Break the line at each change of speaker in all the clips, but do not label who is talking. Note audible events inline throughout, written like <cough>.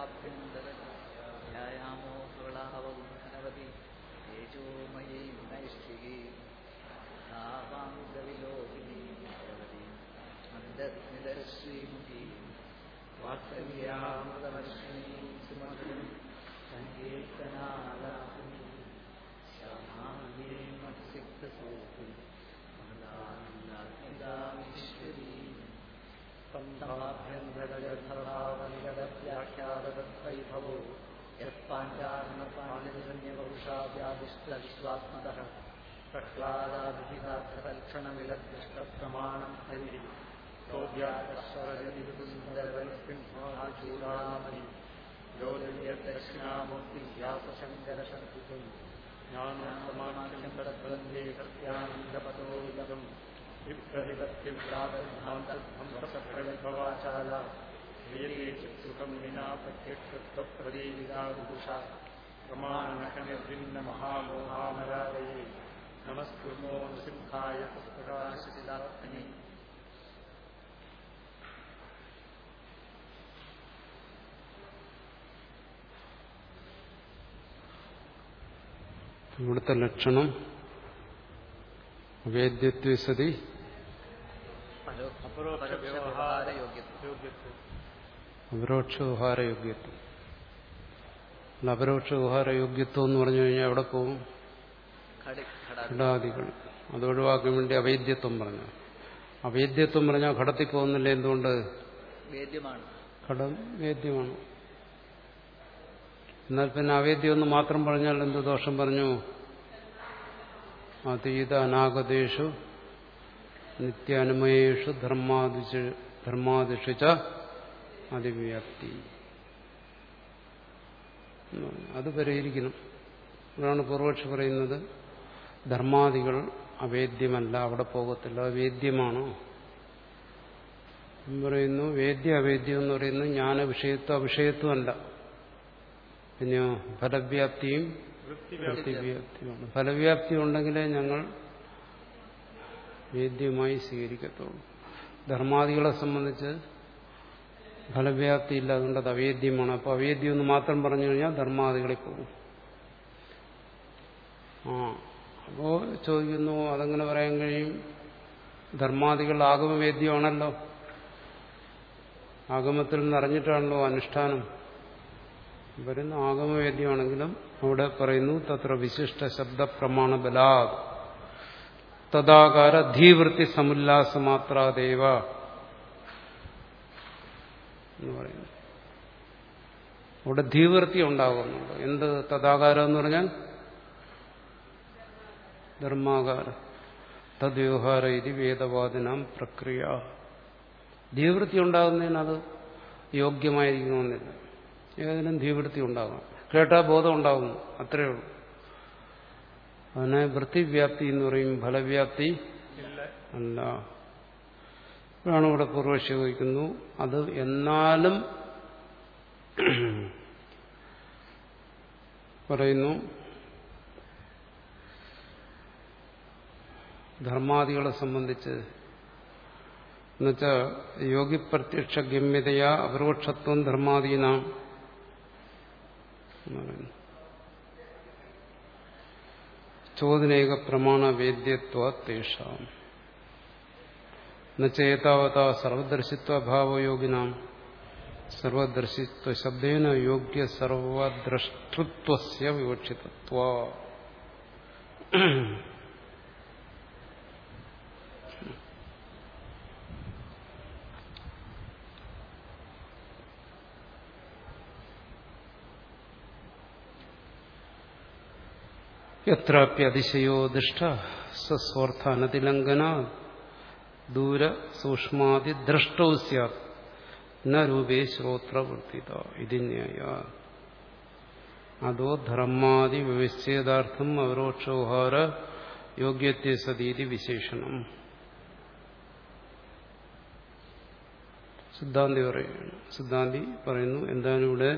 പന്ഥാഭ്യന്തരയാമോ സുളാവതി തേജോമയീ നൈഷ്ഠികീ താവാംഗവിലോകിനി ഭഗവതി. മന്ദസ്മിതശ്രീമുഖി വാത്സല്യാമൃതവർഷിണീ സുമധുരം. സങ്കീർത്തനാലാപിനി ശ്യാമാംഗേ മത്സിക്തസൂപി स्पन्दमाभ्यन्तरजर्थभावनिरव्याख्यादवैभवो यत्पाञ्चारणपाणिजन्यवपुषाद्यादिष्टविश्वात्मदः प्रह्लादाभिधार्थलक्षणमिलद्दृष्टप्रमाणम् हरिः। सोऽव्याकरस्वरजति विपुन्दरवनिसिंहाचूडामणि योनिर्यदक्षिणामूर्तिव्यासशङ्करशङ्कितम् ज्ञानमाणाख्यन्तरद्वन्द्वे सत्यानन्दपतो विगतम् വിപ്രതിപത്തിവ്രാതധാന്തധ്വംസപ്രവിഭവാചാല വേദേ ചിത്സുഖം വിനാ പ്രത്യക്ഷത്വപ്രദീപിതാവിദുഷ പ്രമാണനഖനിർഭിന്ന മഹാമോഹാമരാലയേ നമസ്കുർമോ നൃസിംഹായ പ്രകാശിതാത്മനി
ഇവിടുത്തെ ലക്ഷണം അവേദ്യത്വ അപരോക്ഷ വ്യവഹാരയോഗ്യത്വം അപരോക്ഷ വ്യവഹാരയോഗ്യത്വം എന്ന് പറഞ്ഞു കഴിഞ്ഞാൽ എവിടെ പോകും?
ഘടി
ഘടാദികൾ അത് ഒഴിവാക്കാൻ വേണ്ടി അവേദ്യത്വം പറഞ്ഞു. അവേദ്യത്വം പറഞ്ഞാൽ ഘടത്തിൽ പോകുന്നില്ല എന്തുകൊണ്ട്? ഘടം വേദ്യമാണ്. എന്നാൽ പിന്നെ അവേദ്യം എന്ന് മാത്രം പറഞ്ഞാൽ എന്ത് ദോഷം പറഞ്ഞു? അതീത അനാഗതേഷു നിത്യാനുമയേഷു ധർമാദിഷു ധർമാദിഷു ച അതിവ്യാപ്തി. അത് പരിഹരിക്കണം. അതാണ് പൂർവക്ഷി പറയുന്നത് ധർമാദികൾ അവേദ്യമല്ല അവിടെ പോകത്തില്ല അവേദ്യമാണോ വേദ്യമാണോ. പറയുന്നു വേദ്യ അവേദ്യം എന്ന് പറയുന്നത് ജ്ഞാന വിഷയത്വം അവിഷയത്വം അല്ല. പിന്നെയോ ഫലവ്യാപ്തിയും വൃത്തിവ്യാപ്തിയുമാണ്. ഫലവ്യാപ്തി ഉണ്ടെങ്കിലേ ഞങ്ങൾ വേദ്യമായി സ്വീകരിക്കത്തുള്ളൂ. ധർമാദികളെ സംബന്ധിച്ച് ഫലവ്യാപ്തി ഇല്ല അതുകൊണ്ട് അത് അവേദ്യമാണ്. അപ്പോൾ അവേദ്യം എന്ന് മാത്രം പറഞ്ഞു കഴിഞ്ഞാൽ ധർമാദികളെ പോകും ആ അപ്പോൾ ചോദിക്കുന്നു അതങ്ങനെ പറയാൻ കഴിയും? ധർമാദികൾ ആഗമവേദ്യമാണല്ലോ ആഗമത്തിൽ നിന്ന് അറിഞ്ഞിട്ടാണല്ലോ അനുഷ്ഠാനം. വരുന്ന ആഗമവേദ്യമാണെങ്കിലും അവിടെ പറയുന്നു തത്ര വിശിഷ്ട ശബ്ദ പ്രമാണ ബലാ തദാകാര ധീവൃത്തി സമുല്ലാസമാത്രാദേവ എന്ന് പറയുന്നു. അവിടെ ധീവൃത്തി ഉണ്ടാകുന്നുണ്ട് എന്ത് തഥാകാരം എന്ന് പറഞ്ഞാൽ ധർമാകാര. തദ്വ്യവഹാര ഇത് വേദവാദിനാം പ്രക്രിയ. ധീവൃത്തി ഉണ്ടാകുന്നതിന് അത് യോഗ്യമായിരിക്കണമെന്നില്ല. ഏതിനും ധീവൃത്തി ഉണ്ടാകാം. കേട്ടാ ബോധം ഉണ്ടാകുന്നു. അത്രയേ ഉള്ളൂ. അതിനെ വൃത്തിവ്യാപ്തി എന്ന് പറയും ഫലവ്യാപ്തി അല്ല. ഇതാണ് ഇവിടെ പൂർവക്ഷി വഹിക്കുന്നു അത് എന്നാലും പറയുന്നു ധർമാദികളെ സംബന്ധിച്ച്. എന്നുവെച്ചാൽ യോഗിപ്രത്യക്ഷ ഗമ്യതയാ അപരോക്ഷത്വം ധർമാദീനാം. എന്ന് പറയുന്നു. ചോദനേക പ്രമാണ വേദ്യത്വ തേഷാം. ചേതാവത സർവദർശിത്വഭാവയോഗിനാം സർവദർശിത്വ ശബ്ദേന യോഗ്യ സർവദ്രഷ്ടൃത്വ വിവക്ഷിതത്വ. യത്രാപ്യതിശയോ ദുഷ്ട സ്വസ്വാർത്ഥാനതിലംഘന ദൂര സൂക്ഷ്മാതി ദ്രഷ്ടോ സ്യാത് ന രൂപേ ശ്രോത്രവൃത്തിത ഇത് ന്യായ അതോ ധർമാതി വ്യവച്ഛേദാർത്ഥം അവരോക്ഷോഹാര യോഗ്യത്തെ സതീതി വിശേഷണം സിദ്ധാന്തി പറയുന്നു സിദ്ധാന്തി പറയുന്നു എന്താണ് ഇവിടെ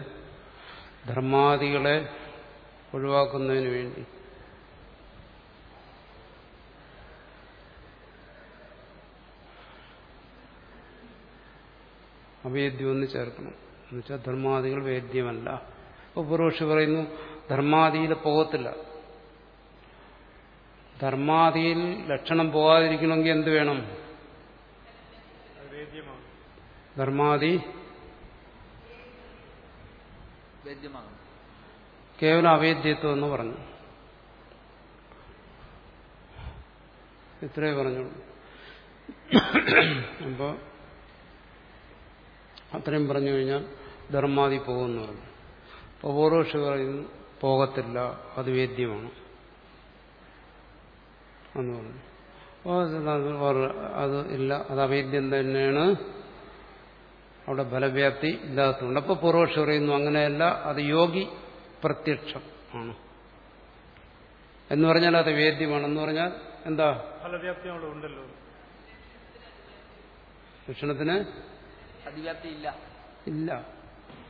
ധർമാദികളെ ഒഴിവാക്കുന്നതിന് വേണ്ടി? അവേദ്യം ഒന്ന് ചേർക്കണം. എന്നുവെച്ചാൽ ധർമാദികൾ വേദ്യമല്ല. അപ്പോൾ പൂർവക്ഷി പറയുന്നു ധർമാദിയിൽ പോകത്തില്ല. ധർമാദിയിൽ ലക്ഷണം പോകാതിരിക്കണമെങ്കിൽ എന്ത് വേണം? ധർമാദി കേവലം അവേദ്യത്വം എന്ന് പറഞ്ഞു. ഇത്രേ പറഞ്ഞുള്ളൂ. അപ്പോൾ അത്രയും പറഞ്ഞു കഴിഞ്ഞാൽ ധർമാതി പോകുമെന്ന് പറഞ്ഞു. അപ്പോൾ പൂർവക്ഷി പറയുന്നു പോകത്തില്ല അത് വേദ്യമാണ്. എന്ന് പറഞ്ഞു. അപ്പോൾ അത് ഇല്ല അത് അവേദ്യം തന്നെയാണ്. അവിടെ ഫലവ്യാപ്തി ഇല്ലാത്തതുണ്ട് അപ്പോൾ പൂർവക്ഷി പറയുന്നു അങ്ങനെയല്ല അത് യോഗി പ്രത്യക്ഷം ആണ്. എന്ന് പറഞ്ഞാൽ അത് വേദ്യമാണെന്ന് പറഞ്ഞാൽ എന്താ?
ഫലവ്യാപ്തി അവിടെ ഉണ്ടല്ലോ.
ഭക്ഷണത്തിന്
അതിവ്യാപ്തി ഇല്ല.
ഇല്ല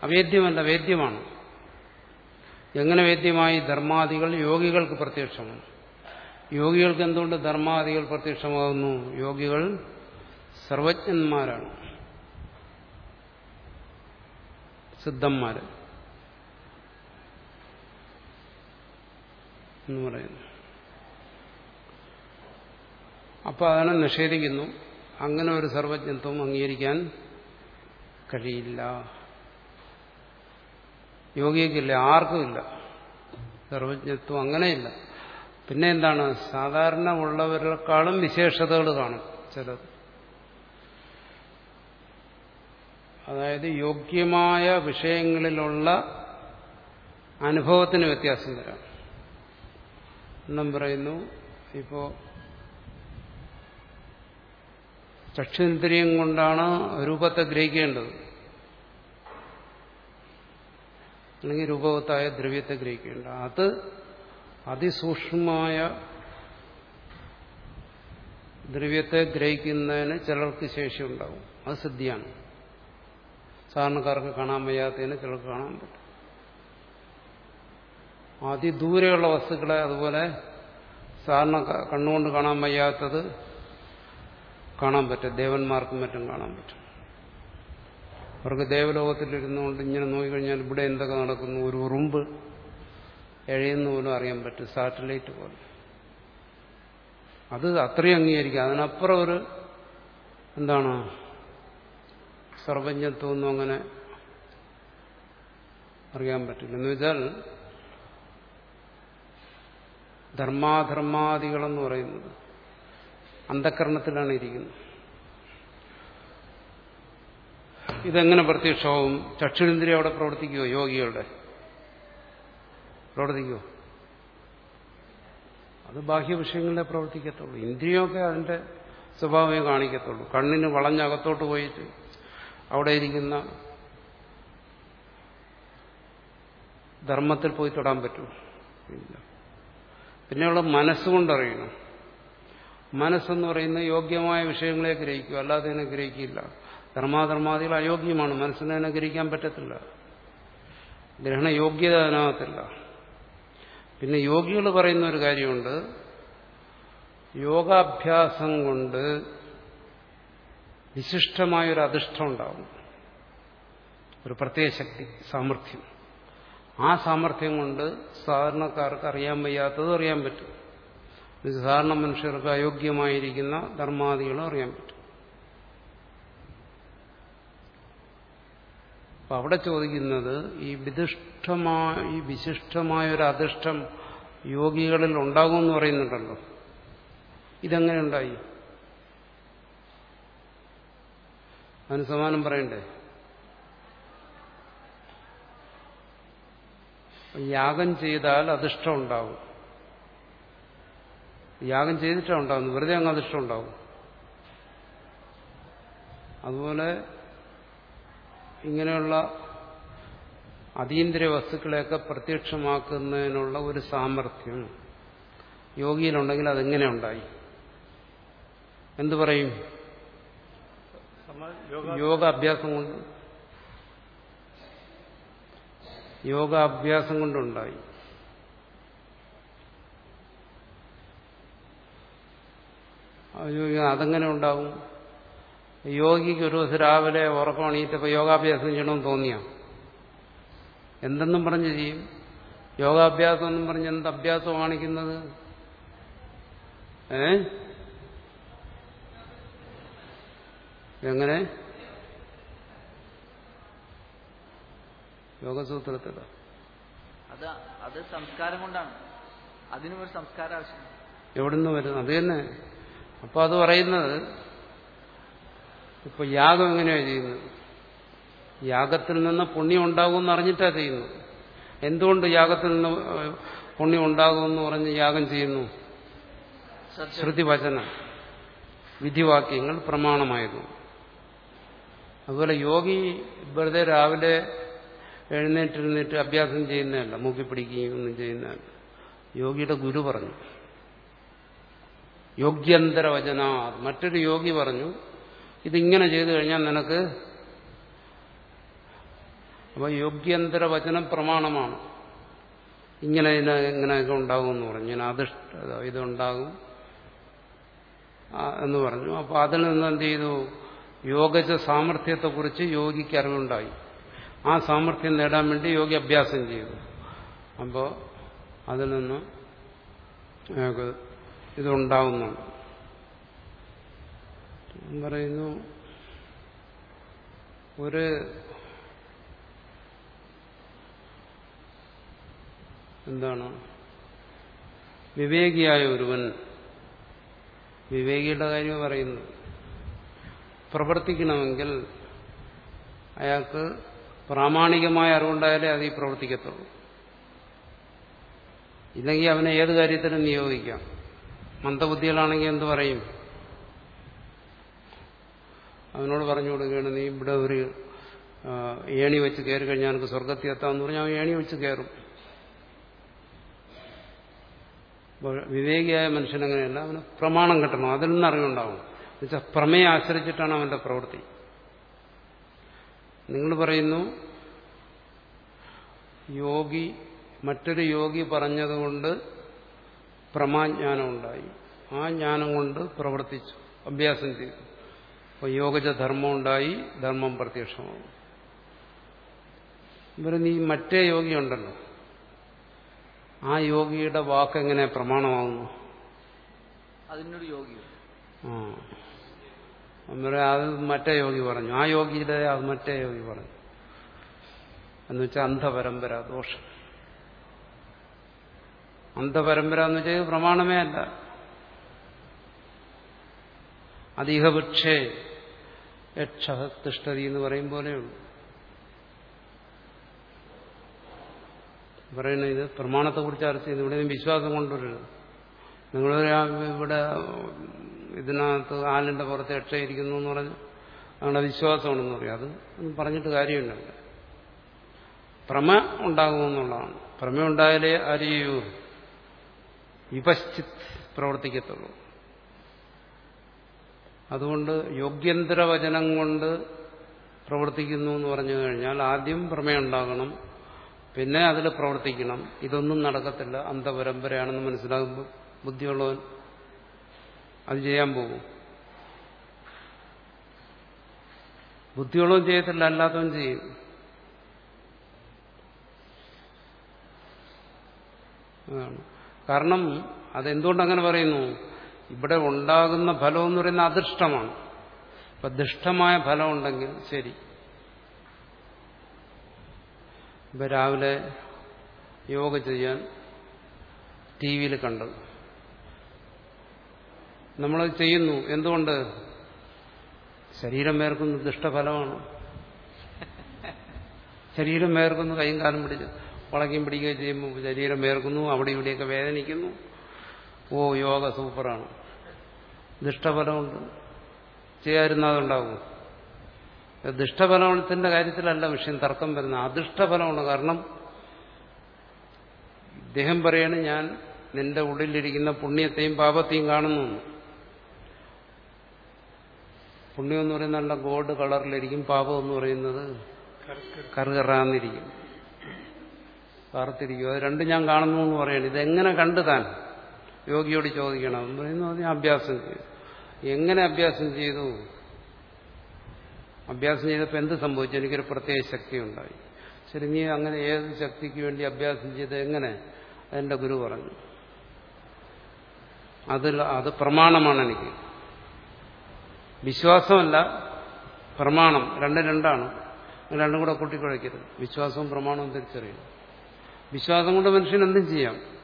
അവേദ്യമല്ല വേദ്യമാണ്. എങ്ങനെ വേദ്യമായി? ധർമാദികൾ യോഗികൾക്ക് പ്രത്യക്ഷമാണ്. യോഗികൾക്ക് എന്തുകൊണ്ട് ധർമാദികൾ പ്രത്യക്ഷമാകുന്നു? യോഗികൾ സർവജ്ഞന്മാരാണ്. സിദ്ധന്മാര്. എന്ന് പറയുന്നു. അപ്പോൾ അതിനെ നിഷേധിക്കുന്നു. അങ്ങനെ ഒരു സർവജ്ഞത്വം അംഗീകരിക്കാൻ കഴിയില്ല. യോഗിക്കില്ല ആർക്കുമില്ല. സർവജ്ഞത്വം അങ്ങനെയില്ല. പിന്നെ എന്താണ്? സാധാരണ ഉള്ളവരെക്കാളും വിശേഷതകൾ കാണും ചിലത്. അതായത് യോഗ്യമായ വിഷയങ്ങളിലുള്ള അനുഭവത്തിന് വ്യത്യാസം വരാം. എന്നും പറയുന്നു ഇപ്പോ ചക്ഷുന്ദ്രിയം കൊണ്ടാണ് രൂപത്തെ ഗ്രഹിക്കേണ്ടത്. അല്ലെങ്കിൽ രൂപവത്തായ ദ്രവ്യത്തെ ഗ്രഹിക്കേണ്ട. അത് അതിസൂക്ഷ്മമായ ദ്രവ്യത്തെ ഗ്രഹിക്കുന്നതിന് ചിലർക്ക് ശേഷി ഉണ്ടാവും. അത് സിദ്ധിയാണ്. സാധാരണക്കാർക്ക് കാണാൻ വയ്യാത്തതിന് ചിലർക്ക് കാണാൻ പറ്റും. അതിദൂരെയുള്ള വസ്തുക്കളെ അതുപോലെ സാധാരണ കണ്ണുകൊണ്ട് കാണാൻ വയ്യാത്തത് കാണാൻ പറ്റും. ദേവന്മാർക്കും മറ്റും കാണാൻ പറ്റും. അവർക്ക് ദേവലോകത്തിലിരുന്നുകൊണ്ട് ഇങ്ങനെ നോക്കിക്കഴിഞ്ഞാൽ ഇവിടെ എന്തൊക്കെ നടക്കുന്നു? ഒരു ഉറുമ്പ് എഴയുന്ന പോലും അറിയാൻ പറ്റും സാറ്റലൈറ്റ് പോലെ. അത് അത്രയും അംഗീകരിക്കുക അതിനപ്പുറം ഒരു എന്താണ്? സർവജ്ഞത്വമൊന്നും അങ്ങനെ അറിയാൻ പറ്റില്ല. എന്ന് വെച്ചാൽ ധർമാധർമാദികളെന്ന് പറയുന്നത് അന്ധകരണത്തിലാണ് ഇരിക്കുന്നത്. ഇതെങ്ങനെ പ്രത്യക്ഷമാവും? ചക്ഷിണേന്ദ്രിയ അവിടെ പ്രവർത്തിക്കുമോ യോഗികളുടെ? പ്രവർത്തിക്കുമോ അത് ബാഹ്യ വിഷയങ്ങളിലെ പ്രവർത്തിക്കത്തുള്ളൂ. ഇന്ദ്രിയമൊക്കെ അതിന്റെ സ്വഭാവമേ കാണിക്കത്തുള്ളൂ. കണ്ണിന് വളഞ്ഞകത്തോട്ട് പോയിട്ട് അവിടെ ഇരിക്കുന്ന ധർമ്മത്തിൽ പോയി തൊടാൻ പറ്റും. ഇല്ല. പിന്നെയുള്ള മനസ്സുകൊണ്ടറിയണം മനസ്സെന്ന് പറയുന്ന യോഗ്യമായ വിഷയങ്ങളെ ഗ്രഹിക്കൂ അല്ലാതെ അതിനെ ഗ്രഹിക്കില്ല. ധർമാധർമാദികൾ അയോഗ്യമാണ്. മനസ്സിനെ അനുഗ്രഹിക്കാൻ ഗ്രഹിക്കാൻ പറ്റത്തില്ല. ഗ്രഹണയോഗ്യത അതിനകത്തില്ല. പിന്നെ യോഗികൾ പറയുന്ന ഒരു കാര്യമുണ്ട്. യോഗാഭ്യാസം കൊണ്ട് വിശിഷ്ടമായൊരു അധിഷ്ഠം ഉണ്ടാവും. ഒരു പ്രത്യേക ശക്തി സാമർഥ്യം. ആ സാമർഥ്യം കൊണ്ട് സാധാരണക്കാർക്ക് അറിയാൻ വയ്യാത്തത് അറിയാൻ പറ്റും. സാധാരണ മനുഷ്യർക്ക് അയോഗ്യമായിരിക്കുന്ന ധർമാദികളും അറിയാൻ പറ്റും. അപ്പൊ അവിടെ ചോദിക്കുന്നത് ഈ വിദിഷ്ടമായ ഈ വിശിഷ്ടമായ ഒരു അധിഷ്ഠം യോഗികളിൽ ഉണ്ടാകുമെന്ന് പറയുന്നുണ്ടല്ലോ. ഇതെങ്ങനെ ഉണ്ടായി? അതിന് സമാനം പറയണ്ടേ? യാഗം ചെയ്താൽ അധിഷ്ഠം ഉണ്ടാവും. യാഗം ചെയ്തിട്ടാണ് ഉണ്ടാവുന്നത്. വെറുതെ അങ്ങ് അധിഷ്ഠം ഉണ്ടാവും. അതുപോലെ ഇങ്ങനെയുള്ള അതീന്ദ്രിയ വസ്തുക്കളെയൊക്കെ പ്രത്യക്ഷമാക്കുന്നതിനുള്ള ഒരു സാമർഥ്യം യോഗിയിലുണ്ടെങ്കിൽ അതെങ്ങനെ ഉണ്ടായി? എന്തു പറയും?
യോഗ
യോഗാഭ്യാസം കൊണ്ട് യോഗാഭ്യാസം കൊണ്ടുണ്ടായി. അത് ചോദിക്കാം, അതെങ്ങനെ ഉണ്ടാവും? യോഗിക്ക് ഒരു ദിവസം രാവിലെ ഉറക്കം എണീറ്റപ്പോൾ യോഗാഭ്യാസം ചെയ്യണമെന്ന് തോന്നിയാ? എന്തെന്നും പറഞ്ഞ് ചെയ്യും? യോഗാഭ്യാസം എന്നും പറഞ്ഞ് എന്ത് അഭ്യാസം കാണിക്കുന്നത്? ഏ? എങ്ങനെ? യോഗസൂത്രത്തിൽ
അത് അത് സംസ്കാരം കൊണ്ടാണ്. അതിനും ഒരു സംസ്കാരം ആവശ്യമാണ്
എവിടുന്ന് വരുന്നു? അത് തന്നെ. അപ്പൊ അത് പറയുന്നത് ഇപ്പൊ യാഗം എങ്ങനെയാണ് ചെയ്യുന്നത്? യാഗത്തിൽ നിന്ന് പുണ്യം ഉണ്ടാകുമെന്ന് അറിഞ്ഞിട്ടാ ചെയ്യുന്നു എന്തുകൊണ്ട് യാഗത്തിൽ നിന്ന് പുണ്യം ഉണ്ടാകുമെന്ന് പറഞ്ഞ് യാഗം ചെയ്യുന്നു? ശ്രുതിവചനം വിധിവാക്യങ്ങൾ പ്രമാണമായിരുന്നു അതുപോലെ യോഗി വെറുതെ രാവിലെ എഴുന്നേറ്റിരുന്നിട്ട് അഭ്യാസം ചെയ്യുന്നതല്ല മൂക്കി പിടിക്കുകയും ഒന്നും ചെയ്യുന്നതല്ല. യോഗിയുടെ ഗുരു പറഞ്ഞു. യോഗ്യന്തര വചന മറ്റൊരു യോഗി പറഞ്ഞു ഇതിങ്ങനെ ചെയ്തു കഴിഞ്ഞാൽ നിനക്ക് അപ്പൊ യോഗ്യന്തര വചനം പ്രമാണമാണ്. ഇങ്ങനെ ഇങ്ങനെയൊക്കെ ഉണ്ടാകും എന്ന് പറഞ്ഞു. ഞാൻ അധിഷ്ഠ ഇതുണ്ടാകും. എന്ന് പറഞ്ഞു. അപ്പൊ അതിൽ നിന്ന് എന്ത് ചെയ്തു? യോഗജ സാമർഥ്യത്തെക്കുറിച്ച് യോഗിക്ക് അറിവുണ്ടായി. ആ സാമർഥ്യം നേടാൻ വേണ്ടി യോഗി അഭ്യാസം ചെയ്തു. അപ്പോൾ അതിൽ നിന്ന് ഇതുണ്ടാവുന്നുണ്ട് പറയുന്നു. ഒരു എന്താണ്? വിവേകിയായ ഒരുവൻ വിവേകിയുടെ കാര്യം പറയുന്നു. പ്രവർത്തിക്കണമെങ്കിൽ അയാൾക്ക് പ്രാമാണികമായ അറിവുണ്ടായാലേ അത് ഈ പ്രവർത്തിക്കത്തുള്ളൂ. ഇല്ലെങ്കിൽ അവനെ ഏത് കാര്യത്തിനും നിയോഗിക്കാം. മന്ദബുദ്ധികളാണെങ്കിൽ എന്ത് പറയും? അവനോട് പറഞ്ഞു കൊടുക്കുകയാണ് നീ ഇവിടെ ഒരു ഏണി വെച്ച് കയറി കഴിഞ്ഞാൽ എനിക്ക് സ്വർഗത്തിൽ എത്താമെന്ന് പറഞ്ഞാൽ അവൻ ഏണി വെച്ച് കയറും. വിവേകിയായ മനുഷ്യനങ്ങനെയല്ല അവന് പ്രമാണം കിട്ടണം അതിൽ നിന്ന് അറിവുണ്ടാവും എന്നുവെച്ചാൽ പ്രമേയം ആശ്രയിച്ചിട്ടാണ് അവന്റെ പ്രവൃത്തി. നിങ്ങൾ പറയുന്നു യോഗി മറ്റൊരു യോഗി പറഞ്ഞതുകൊണ്ട് പ്രമാജ്ഞാനം ഉണ്ടായി. ആ ജ്ഞാനം കൊണ്ട് പ്രവർത്തിച്ചു അഭ്യാസം ചെയ്തു. അപ്പോൾ യോഗജ ധർമ്മം ഉണ്ടായി ധർമ്മം പ്രത്യക്ഷമാവും ഇവർ നീ മറ്റേ യോഗിയുണ്ടല്ലോ ആ യോഗിയുടെ വാക്ക് എങ്ങനെ പ്രമാണമാകുന്നു?
അതിനൊരു യോഗി
ആ. അന്നേരം അത് മറ്റേ യോഗി പറഞ്ഞു. ആ യോഗിയുടെ അത് മറ്റേ യോഗി പറഞ്ഞു. എന്നുവെച്ചാൽ അന്ധപരമ്പര ദോഷം. അന്ധപരമ്പര എന്ന് വെച്ചാൽ പ്രമാണമേ അല്ല. അധികപക്ഷേ യക്ഷ തിഷ്ടതി എന്ന് പറയും പോലെയുള്ളു പറയുന്നത് ഇത് പ്രമാണത്തെക്കുറിച്ച് ചർച്ച ചെയ്യുന്നു? ഇവിടെ വിശ്വാസം കൊണ്ടുവരരുത്. നിങ്ങൾ ഇവിടെ ഇതിനകത്ത് ആലിന്റെ പുറത്ത് രക്ഷയിരിക്കുന്നു എന്ന് പറഞ്ഞ് അങ്ങനെ വിശ്വാസമാണെന്ന് പറയും. അത് പറഞ്ഞിട്ട് കാര്യമില്ല. പ്രമ ഉണ്ടാകുമെന്നുള്ളതാണ് പ്രമേ ഉണ്ടായാലേ അറിയൂ വിപശ്ചിത് പ്രവർത്തിക്കത്തുള്ളൂ. അതുകൊണ്ട് യോഗ്യന്തര വചനം കൊണ്ട് പ്രവർത്തിക്കുന്നു എന്ന് പറഞ്ഞു കഴിഞ്ഞാൽ ആദ്യം പ്രമേയം ഉണ്ടാകണം പിന്നെ അതിൽ പ്രവർത്തിക്കണം. ഇതൊന്നും നടക്കത്തില്ല. അന്ധപരമ്പരയാണെന്ന് മനസ്സിലാകുമ്പോൾ ബുദ്ധിയുള്ളവൻ. അത് ചെയ്യാൻ പോകും. ബുദ്ധിയുള്ളവൻ ചെയ്യത്തില്ല അല്ലാത്തവൻ ചെയ്യും. കാരണം അതെന്തുകൊണ്ട് അങ്ങനെ പറയുന്നു? ഇവിടെ ഉണ്ടാകുന്ന ഫലം എന്ന് പറയുന്നത് അദൃഷ്ടമാണ്. അപ്പൊ ദുഷ്ടമായ ഫലം ഉണ്ടെങ്കിൽ ശരി. ഇപ്പൊ രാവിലെ യോഗ ചെയ്യാൻ ടി വിയിൽ കണ്ടത് നമ്മളത് ചെയ്യുന്നു. എന്തുകൊണ്ട്? ശരീരം വേർക്കുന്ന ദുഷ്ടഫലമാണ്. ശരീരം വേർക്കുന്നു കൈയും കാലം പിടിച്ച് വളയ്ക്കും പിടിക്കുകയും ചെയ്യുമ്പോൾ ശരീരം വേർക്കുന്നു അവിടെ ഇവിടെയൊക്കെ വേദനിക്കുന്നു. ഓ യോഗ സൂപ്പറാണ്. ദുഷ്ടഫലമുണ്ട് ചെയ്യാതിരുന്ന അതുണ്ടാവും ദുഷ്ടഫലത്തിന്റെ കാര്യത്തിലല്ല വിഷയം തർക്കം വരുന്നത്. അദൃഷ്ടഫലമാണ് കാരണം ഇദ്ദേഹം പറയാണ് ഞാൻ നിന്റെ ഉള്ളിലിരിക്കുന്ന പുണ്യത്തെയും പാപത്തെയും കാണുന്നു. പുണ്യം എന്ന് പറയുന്നത് നല്ല ഗോൾഡ് കളറിലിരിക്കും പാപം എന്ന് പറയുന്നത് കറുകറാന്നിരിക്കും. കറുത്തിരിക്കും അത് രണ്ടും ഞാൻ കാണുന്നു എന്ന് പറയണം. ഇതെങ്ങനെ കണ്ടു താൻ യോഗിയോട് ചോദിക്കണം? എന്ന് പറയുന്നു അത് ഞാൻ അഭ്യാസം ചെയ്തു എങ്ങനെ അഭ്യാസം ചെയ്തു? അഭ്യാസം ചെയ്തപ്പോൾ എന്ത് സംഭവിച്ചു? എനിക്കൊരു പ്രത്യേക ശക്തി ഉണ്ടായി. ശരി നീ അങ്ങനെ ഏത് ശക്തിക്ക് വേണ്ടി അഭ്യാസം ചെയ്ത് എങ്ങനെ? അതെന്റെ ഗുരു പറഞ്ഞു. അതിൽ അത് പ്രമാണമാണ് എനിക്ക്. വിശ്വാസമല്ല പ്രമാണം. രണ്ടും രണ്ടാണ്. രണ്ടും കൂടെ കൂട്ടിക്കുഴയ്ക്കരുത്. വിശ്വാസവും പ്രമാണവും തിരിച്ചറിയണം. വിശ്വാസം കൊണ്ട് മനുഷ്യൻ എന്തും ചെയ്യാം.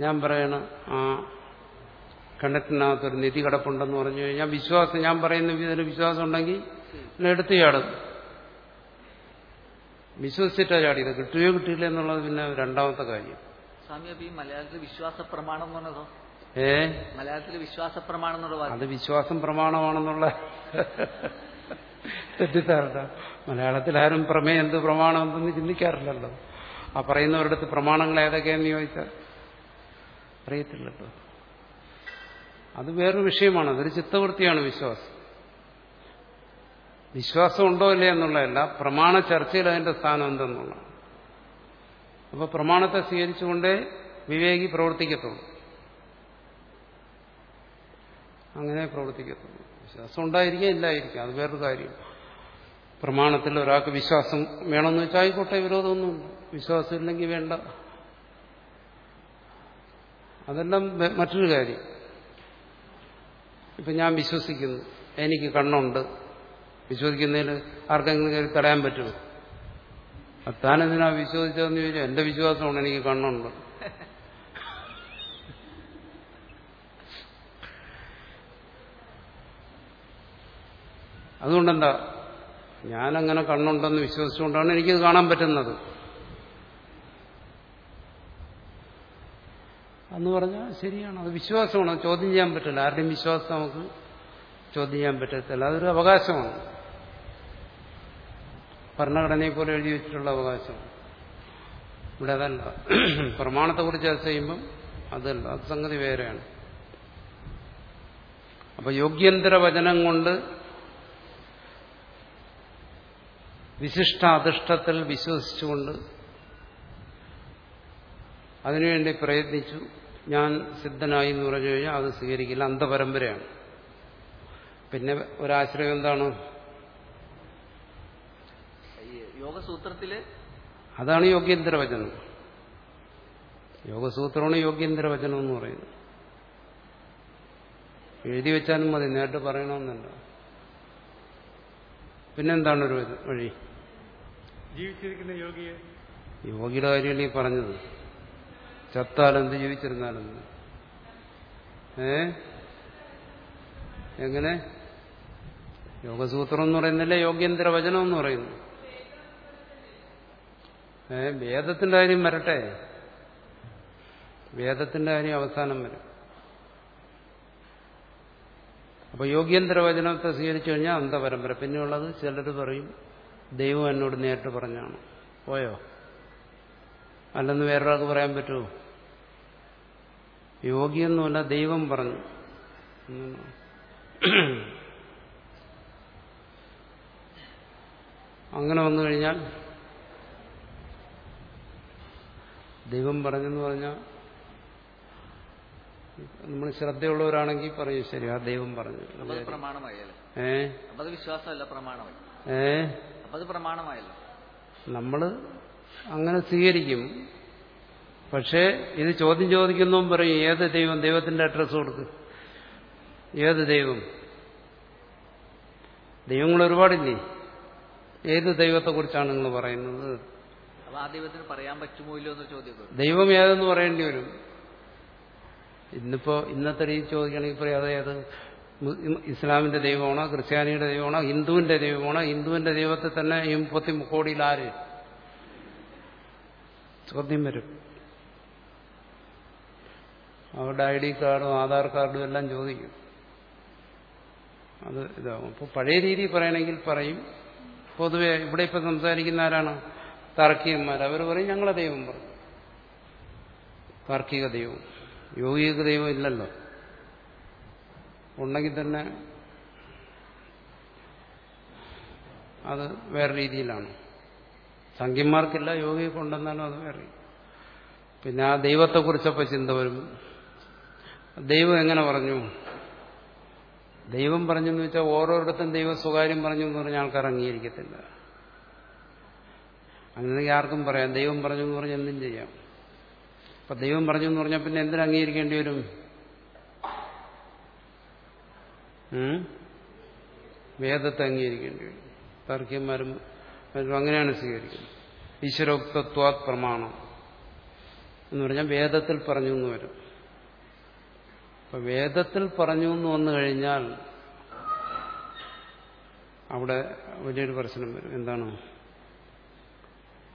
ഞാൻ പറയണ ആ കിണറ്റിനകത്തൊരു നിധി കിടപ്പുണ്ടെന്ന് പറഞ്ഞു കഴിഞ്ഞാൽ വിശ്വാസം ഞാൻ പറയുന്ന ഇതിന് വിശ്വാസം ഉണ്ടെങ്കിൽ എടുത്തു ചാടും. വിശ്വസിച്ചിട്ടാ ചാടിയത്. കിട്ടുകയോ കിട്ടിയില്ല എന്നുള്ളത് പിന്നെ രണ്ടാമത്തെ കാര്യം.
സ്വാമി അപ്പൊ ഈ മലയാളത്തിൽ വിശ്വാസ പ്രമാണം
ഏ?
മലയാളത്തിൽ വിശ്വാസ പ്രമാണം എന്നുള്ള
അത് വിശ്വാസം പ്രമാണമാണെന്നുള്ള തെറ്റിദ്ധാരണ. മലയാളത്തിൽ ആരും പ്രമേയം എന്ത് പ്രമാണം എന്തെന്ന് ചിന്തിക്കാറില്ലല്ലോ. ആ പറയുന്നവരുടെ അടുത്ത് പ്രമാണങ്ങൾ ഏതൊക്കെയാന്ന് ചോദിച്ചാൽ അറിയത്തില്ലല്ലോ അത് വേറൊരു വിഷയമാണ്. അതൊരു ചിത്തവൃത്തിയാണ് വിശ്വാസം. വിശ്വാസം ഉണ്ടോ ഇല്ലേ എന്നുള്ളതല്ല പ്രമാണ ചർച്ചയിൽ അതിന്റെ സ്ഥാനം എന്തെന്നുള്ളതാണ്. അപ്പൊ പ്രമാണത്തെ സ്വീകരിച്ചുകൊണ്ടേ വിവേകി പ്രവർത്തിക്കത്തുള്ളൂ. അങ്ങനെ പ്രവർത്തിക്കത്തുള്ളൂ. വിശ്വാസം ഉണ്ടായിരിക്കാം ഇല്ലായിരിക്കാം. അത് വേറൊരു കാര്യം. പ്രമാണത്തിൽ ഒരാൾക്ക് വിശ്വാസം വേണമെന്ന് വെച്ചാൽ ആയിക്കോട്ടെ വിരോധമൊന്നുമില്ല. വിശ്വാസം ഇല്ലെങ്കിൽ വേണ്ട. അതെല്ലാം മറ്റൊരു കാര്യം. ഇപ്പം ഞാൻ വിശ്വസിക്കുന്നു. എനിക്ക് കണ്ണുണ്ട്. വിശ്വസിക്കുന്നതിൽ ആർക്കെങ്കിലും കയറി തടയാൻ പറ്റുമോ? എന്തിനാ വിശ്വസിച്ചതെന്ന് ചോദിച്ചാൽ എന്റെ വിശ്വാസമാണ് എനിക്ക് കണ്ണുണ്ട്. അതുകൊണ്ടെന്താ? ഞാനങ്ങനെ കണ്ണുണ്ടെന്ന് വിശ്വസിച്ചുകൊണ്ടാണ് എനിക്കത് കാണാൻ പറ്റുന്നത്. എന്ന് പറഞ്ഞാൽ ശരിയാണ്. അത് വിശ്വാസമാണ്. ചോദ്യം ചെയ്യാൻ പറ്റില്ല. ആരുടെയും വിശ്വാസം നമുക്ക് ചോദ്യം ചെയ്യാൻ പറ്റത്തില്ല. അതൊരു അവകാശമാണ്. ഭരണഘടനയെ പോലെ എഴുതി വെച്ചിട്ടുള്ള അവകാശം. ഇവിടെ അതല്ല. <clears throat> പ്രമാണത്തെക്കുറിച്ച് ചർച്ച ചെയ്യുമ്പം അതല്ല. അത് സംഗതി വേറെയാണ്. അപ്പൊ യോഗ്യന്തര വചനം കൊണ്ട് വിശിഷ്ടാധിഷ്ഠത്തിൽ വിശ്വസിച്ചുകൊണ്ട് അതിനുവേണ്ടി പ്രയത്നിച്ചു. ഞാൻ സിദ്ധനായി എന്ന് പറഞ്ഞു കഴിഞ്ഞാൽ അത് സ്വീകരിക്കില്ല. അന്ധപരമ്പരയാണ്. പിന്നെ ഒരാശ്രയം എന്താണ്?
യോഗസൂത്രത്തിൽ
അതാണ് യോഗ്യന്തര വചനം യോഗസൂത്രമാണ് യോഗ്യന്തര വചനം എന്ന് പറയുന്നത്. എഴുതി വെച്ചാലും മതി നേരിട്ട് പറയണമെന്നല്ല. പിന്നെന്താണ് ഒരു വഴി?
ജീവിച്ചിരിക്കുന്ന യോഗിയെ
യോഗിയുടെ കാര്യമല്ലേ ഈ പറഞ്ഞത്. ചത്താലെന്ത് ജീവിച്ചിരുന്നാലെന്ത് ഏ? എങ്ങനെ? യോഗസൂത്രം എന്ന് പറയുന്നില്ല? യോഗ്യന്തര വചനം എന്ന് പറയുന്നു. ഏ? വേദത്തിന്റെ കാര്യം വരട്ടെ. വേദത്തിന്റെ കാര്യം അവസാനം വരും. അപ്പൊ യോഗ്യന്തര വചനത്തെ സ്വീകരിച്ചു കഴിഞ്ഞാൽ അന്ധപരമ്പര പിന്നെയുള്ളത് ചിലർ പറയും ദൈവം എന്നോട് നേരിട്ട് പറഞ്ഞാണ്. പോയോ? അല്ലെന്ന് വേറൊരാൾക്ക് പറയാൻ പറ്റുമോ? യോഗിയൊന്നുമല്ല ദൈവം പറഞ്ഞു. അങ്ങനെ വന്നു കഴിഞ്ഞാൽ ദൈവം പറഞ്ഞെന്ന് പറഞ്ഞാൽ നമ്മൾ ശ്രദ്ധയുള്ളവരാണെങ്കിൽ പറയും ശരി ആ ദൈവം പറഞ്ഞു.
ഏഹ്
ഏ?
വിശ്വാസമല്ല പ്രമാണമായി.
ഏ? നമ്മൾ അങ്ങനെ സ്വീകരിക്കും. പക്ഷേ ഇത് ചോദ്യം ചോദിക്കുന്നതും പറയും ഏത് ദൈവം? ദൈവത്തിന്റെ അഡ്രസ്സ് കൊടുക്ക്. ഏത് ദൈവം? ദൈവങ്ങൾ ഒരുപാടില്ലേ? ഏത് ദൈവത്തെക്കുറിച്ചാണ് നിങ്ങൾ പറയുന്നത്?
ദൈവത്തിന് പറയാൻ പറ്റുമോ എന്ന് ചോദ്യം.
ദൈവം ഏതെന്ന് പറയേണ്ടി വരും. ഇന്നിപ്പോ ഇന്നത്തെ രീതി ചോദിക്കണമെങ്കിൽ പറയും അതായത് ഇസ്ലാമിന്റെ ദൈവമാണോ ക്രിസ്ത്യാനിയുടെ ദൈവമാണോ ഹിന്ദുവിന്റെ ദൈവമാണോ? ഹിന്ദുവിന്റെ ദൈവത്തെ തന്നെ ഈ മുപ്പത്തി കോടിയിൽ ആര്? ചോദ്യം വരും. അവരുടെ ഐ ഡി കാർഡും ആധാർ കാർഡും എല്ലാം ചോദിക്കും. അത് ഇതാവും. അപ്പോൾ പഴയ രീതി പറയണമെങ്കിൽ പറയും. പൊതുവെ ഇവിടെ ഇപ്പം സംസാരിക്കുന്ന ആരാണ്? താർക്കികന്മാർ അവർ പറയും ഞങ്ങളെ ദൈവം പറയും താർക്കിക ദൈവം. യോഗിക ദൈവം ഇല്ലല്ലോ. ഉണ്ടെങ്കിൽ തന്നെ അത് വേറെ രീതിയിലാണ്. സംഖ്യന്മാർക്കില്ല യോഗിയെ കൊണ്ടെന്നാലും അത് വേറെ പിന്നെ ആ ദൈവത്തെക്കുറിച്ചപ്പോൾ ചിന്ത വരും ദൈവം എങ്ങനെ പറഞ്ഞു? ദൈവം പറഞ്ഞെന്ന് വെച്ചാൽ ഓരോരുത്തരും ദൈവം സ്വകാര്യം പറഞ്ഞു എന്ന് പറഞ്ഞാൽ ആൾക്കാർ അംഗീകരിക്കത്തില്ല. അങ്ങനെയാണെങ്കിൽ ആർക്കും പറയാം ദൈവം പറഞ്ഞു എന്ന് പറഞ്ഞാൽ എന്തും ചെയ്യാം. അപ്പൊ ദൈവം പറഞ്ഞു എന്ന് പറഞ്ഞാൽ പിന്നെ എന്തിനു അംഗീകരിക്കേണ്ടി വരും? വേദത്തെ അംഗീകരിക്കേണ്ടി വരും. തർക്കിയന്മാരും അങ്ങനെയാണ് സ്വീകരിക്കുന്നത്. ഈശ്വരോക്തത്വാത് പ്രമാണം എന്ന് പറഞ്ഞാൽ വേദത്തിൽ പറഞ്ഞു എന്ന് വരും. അപ്പൊ വേദത്തിൽ പറഞ്ഞു എന്ന് വന്നു കഴിഞ്ഞാൽ അവിടെ വലിയൊരു പ്രശ്നം വരും. എന്താണ്?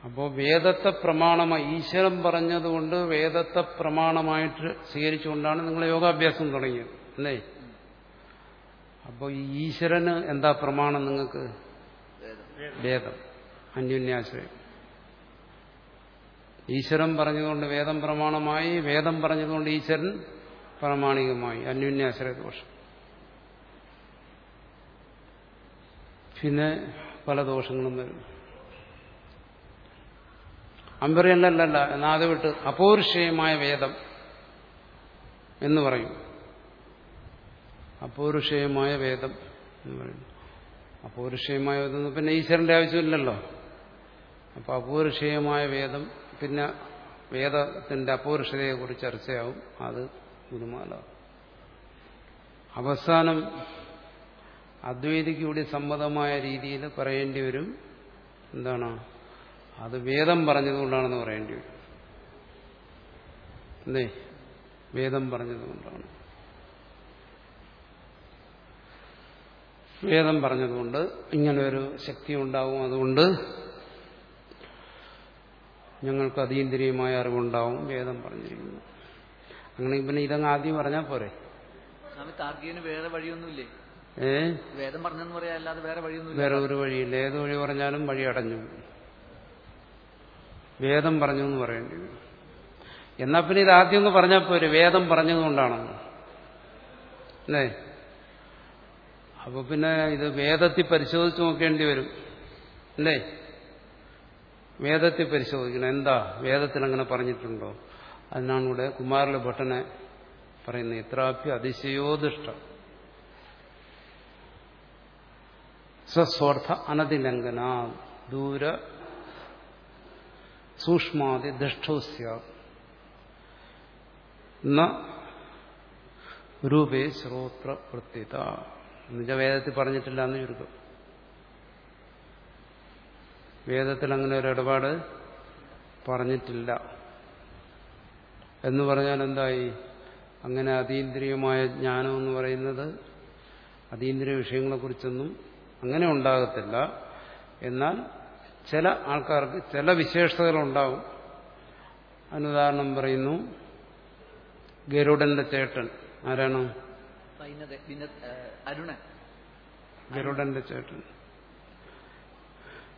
അപ്പോൾ വേദത്തെ പ്രമാണമായി ഈശ്വരൻ പറഞ്ഞതുകൊണ്ട് വേദത്തെ പ്രമാണമായിട്ട് സ്വീകരിച്ചുകൊണ്ടാണ് നിങ്ങൾ യോഗാഭ്യാസം തുടങ്ങിയത്. അല്ലേ? അപ്പോൾ ഈ ഈശ്വരന് എന്താ പ്രമാണം നിങ്ങൾക്ക്?
വേദം.
അന്യോന്യാശ്രയം. ഈശ്വരൻ പറഞ്ഞതുകൊണ്ട് വേദം പ്രമാണമായി വേദം പറഞ്ഞതുകൊണ്ട് ഈശ്വരൻ പ്രാമാണികമായി അന്യോന്യാശ്രയ ദോഷം പിന്നെ പല ദോഷങ്ങളും വരും. അമ്പറിയല്ലല്ല എന്നാതെ വിട്ട് അപൗരുഷേയമായ വേദം എന്ന് പറയും. അപൗരുഷേയമായ വേദം എന്ന് പറയുന്നു അപൗരുഷേയമായ വേദം പിന്നെ ഈശ്വരന്റെ ആവശ്യമില്ലല്ലോ. അപ്പൊ അപൗരുഷേയമായ വേദം പിന്നെ വേദത്തിന്റെ അപൗരുഷതയെക്കുറിച്ച് ചർച്ചയാവും. അത് ഗുരുമാല അവസാനം അദ്വൈതിക്ക് കൂടി സമ്മതമായ രീതിയിൽ പറയേണ്ടി വരും. എന്താണ്? അത് വേദം പറഞ്ഞതുകൊണ്ടാണെന്ന് പറയേണ്ടി വരും. അല്ലേ? വേദം പറഞ്ഞതുകൊണ്ടാണ്. വേദം പറഞ്ഞതുകൊണ്ട് ഇങ്ങനെ ഒരു ശക്തി ഉണ്ടാവും. അതുകൊണ്ട് ഞങ്ങൾക്ക് അതീന്ദ്രിയമായ അറിവുണ്ടാവും. വേദം പറഞ്ഞിരിക്കുന്നു. അങ്ങനെ പിന്നെ ഇതങ്ങ് ആദ്യം പറഞ്ഞാൽ പോരെ?
താർക്കികന് വേറെ വഴിയൊന്നുമില്ലേ? വേദം പറഞ്ഞെന്ന് പറയാ അല്ലാതെ വേറെ വഴിയൊന്നും
വേറെ ഒരു വഴിയില്ല. ഏത് വഴി പറഞ്ഞാലും വഴി അടഞ്ഞു. വേദം പറഞ്ഞു എന്ന് പറയേണ്ടി വരും. എന്നാ പിന്നെ ഇത് ആദ്യം ഒന്ന് പറഞ്ഞാൽ പോരെ? വേദം പറഞ്ഞതുകൊണ്ടാണോ. അല്ലേ? അപ്പൊ പിന്നെ ഇത് വേദത്തിൽ പരിശോധിച്ച് നോക്കേണ്ടി വരും. അല്ലേ? വേദത്തിൽ പരിശോധിക്കണം. എന്താ? വേദത്തിൽ അങ്ങനെ പറഞ്ഞിട്ടുണ്ടോ? അതിനാണ് ഇവിടെ കുമാരല ഭട്ടനെ പറയുന്നത് ഇത്രാപ്യ അതിശയോദിഷ്ടം സ്വസ്വാർത്ഥ അനതിലംഘന ദൂര സൂക്ഷ്മാതി ദുഷ്ടോസ്യ രൂപേ ശ്രോത്ര പ്രത്യത എന്നുവെച്ചാൽ വേദത്തിൽ പറഞ്ഞിട്ടില്ല എന്ന് ചുരുക്കം. വേദത്തിൽ അങ്ങനെ ഒരു ഇടപാട് പറഞ്ഞിട്ടില്ല. എന്ന് പറഞ്ഞാൽ എന്തായി? അങ്ങനെ അതീന്ദ്രിയമായ ജ്ഞാനം എന്ന് പറയുന്നത് അതീന്ദ്രിയ വിഷയങ്ങളെക്കുറിച്ചൊന്നും അങ്ങനെ ഉണ്ടാകത്തില്ല. എന്നാൽ ചില ആൾക്കാർക്ക് ചില വിശേഷതകളുണ്ടാവും അനുദാഹരണം പറയുന്നു ഗരുഡന്റെ ചേട്ടൻ. ആരാണ്? ഗരുഡന്റെ ചേട്ടൻ.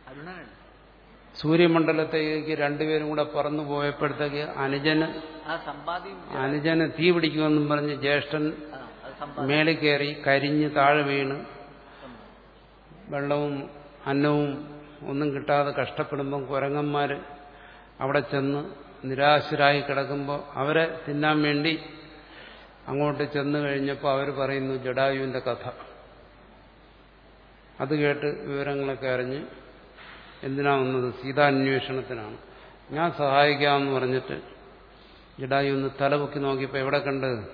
അരുണനാണ്
സൂര്യമണ്ഡലത്തേക്ക് രണ്ടുപേരും കൂടെ പറന്നു പോയപ്പോഴത്തേക്ക് അനുജന് അനുജന് തീ പിടിക്കുമെന്നും പറഞ്ഞ് ജ്യേഷ്ഠൻ മേളിൽ കയറി കരിഞ്ഞ് താഴെ വീണ്. വെള്ളവും അന്നവും ഒന്നും കിട്ടാതെ കഷ്ടപ്പെടുമ്പം കുരങ്ങന്മാർ അവിടെ ചെന്ന് നിരാശരായി കിടക്കുമ്പോൾ അവരെ തിന്നാൻ വേണ്ടി അങ്ങോട്ട് ചെന്ന് കഴിഞ്ഞപ്പോൾ അവർ പറയുന്നു ജഡായുവിന്റെ കഥ. അത് കേട്ട് വിവരങ്ങളൊക്കെ അറിഞ്ഞ് എന്തിനാ വന്നത് സീതാന്വേഷണത്തിനാണ്. ഞാൻ സഹായിക്കാമെന്ന് പറഞ്ഞിട്ട് ജഡായി ഒന്ന് തലപൊക്കി നോക്കിയപ്പോൾ എവിടെ കണ്ട്?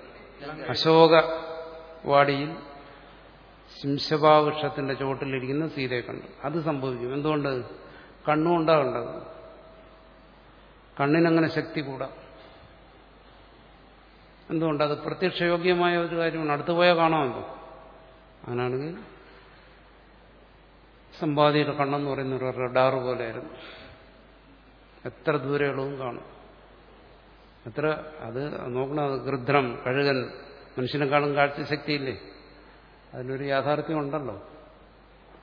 അശോക വാടിയിൽ ശിംശഭാവൃക്ഷത്തിന്റെ ചുവട്ടിലിരിക്കുന്ന സീതയെ കണ്ടു. അത് സംഭവിക്കും. എന്തുകൊണ്ട്? കണ്ണുകൊണ്ടാ കണ്ടത്. കണ്ണിനങ്ങനെ ശക്തി കൂടാം. എന്തുകൊണ്ട്? അത് പ്രത്യക്ഷയോഗ്യമായ ഒരു കാര്യമാണ്. അടുത്തു പോയാൽ കാണാമല്ലോ. അങ്ങനെയാണെങ്കിൽ സമ്പാദിയുടെ കണ്ണെന്ന് പറയുന്ന ഒരു റഡാർ പോലെയായിരുന്നു. എത്ര ദൂരെയുള്ളതും കാണും. എത്ര അത് നോക്കണം അത് ഗൃദ്രം കഴുകൻ മനുഷ്യനെക്കാളും കാഴ്ചശക്തിയില്ലേ? അതിനൊരു യാഥാർത്ഥ്യം ഉണ്ടല്ലോ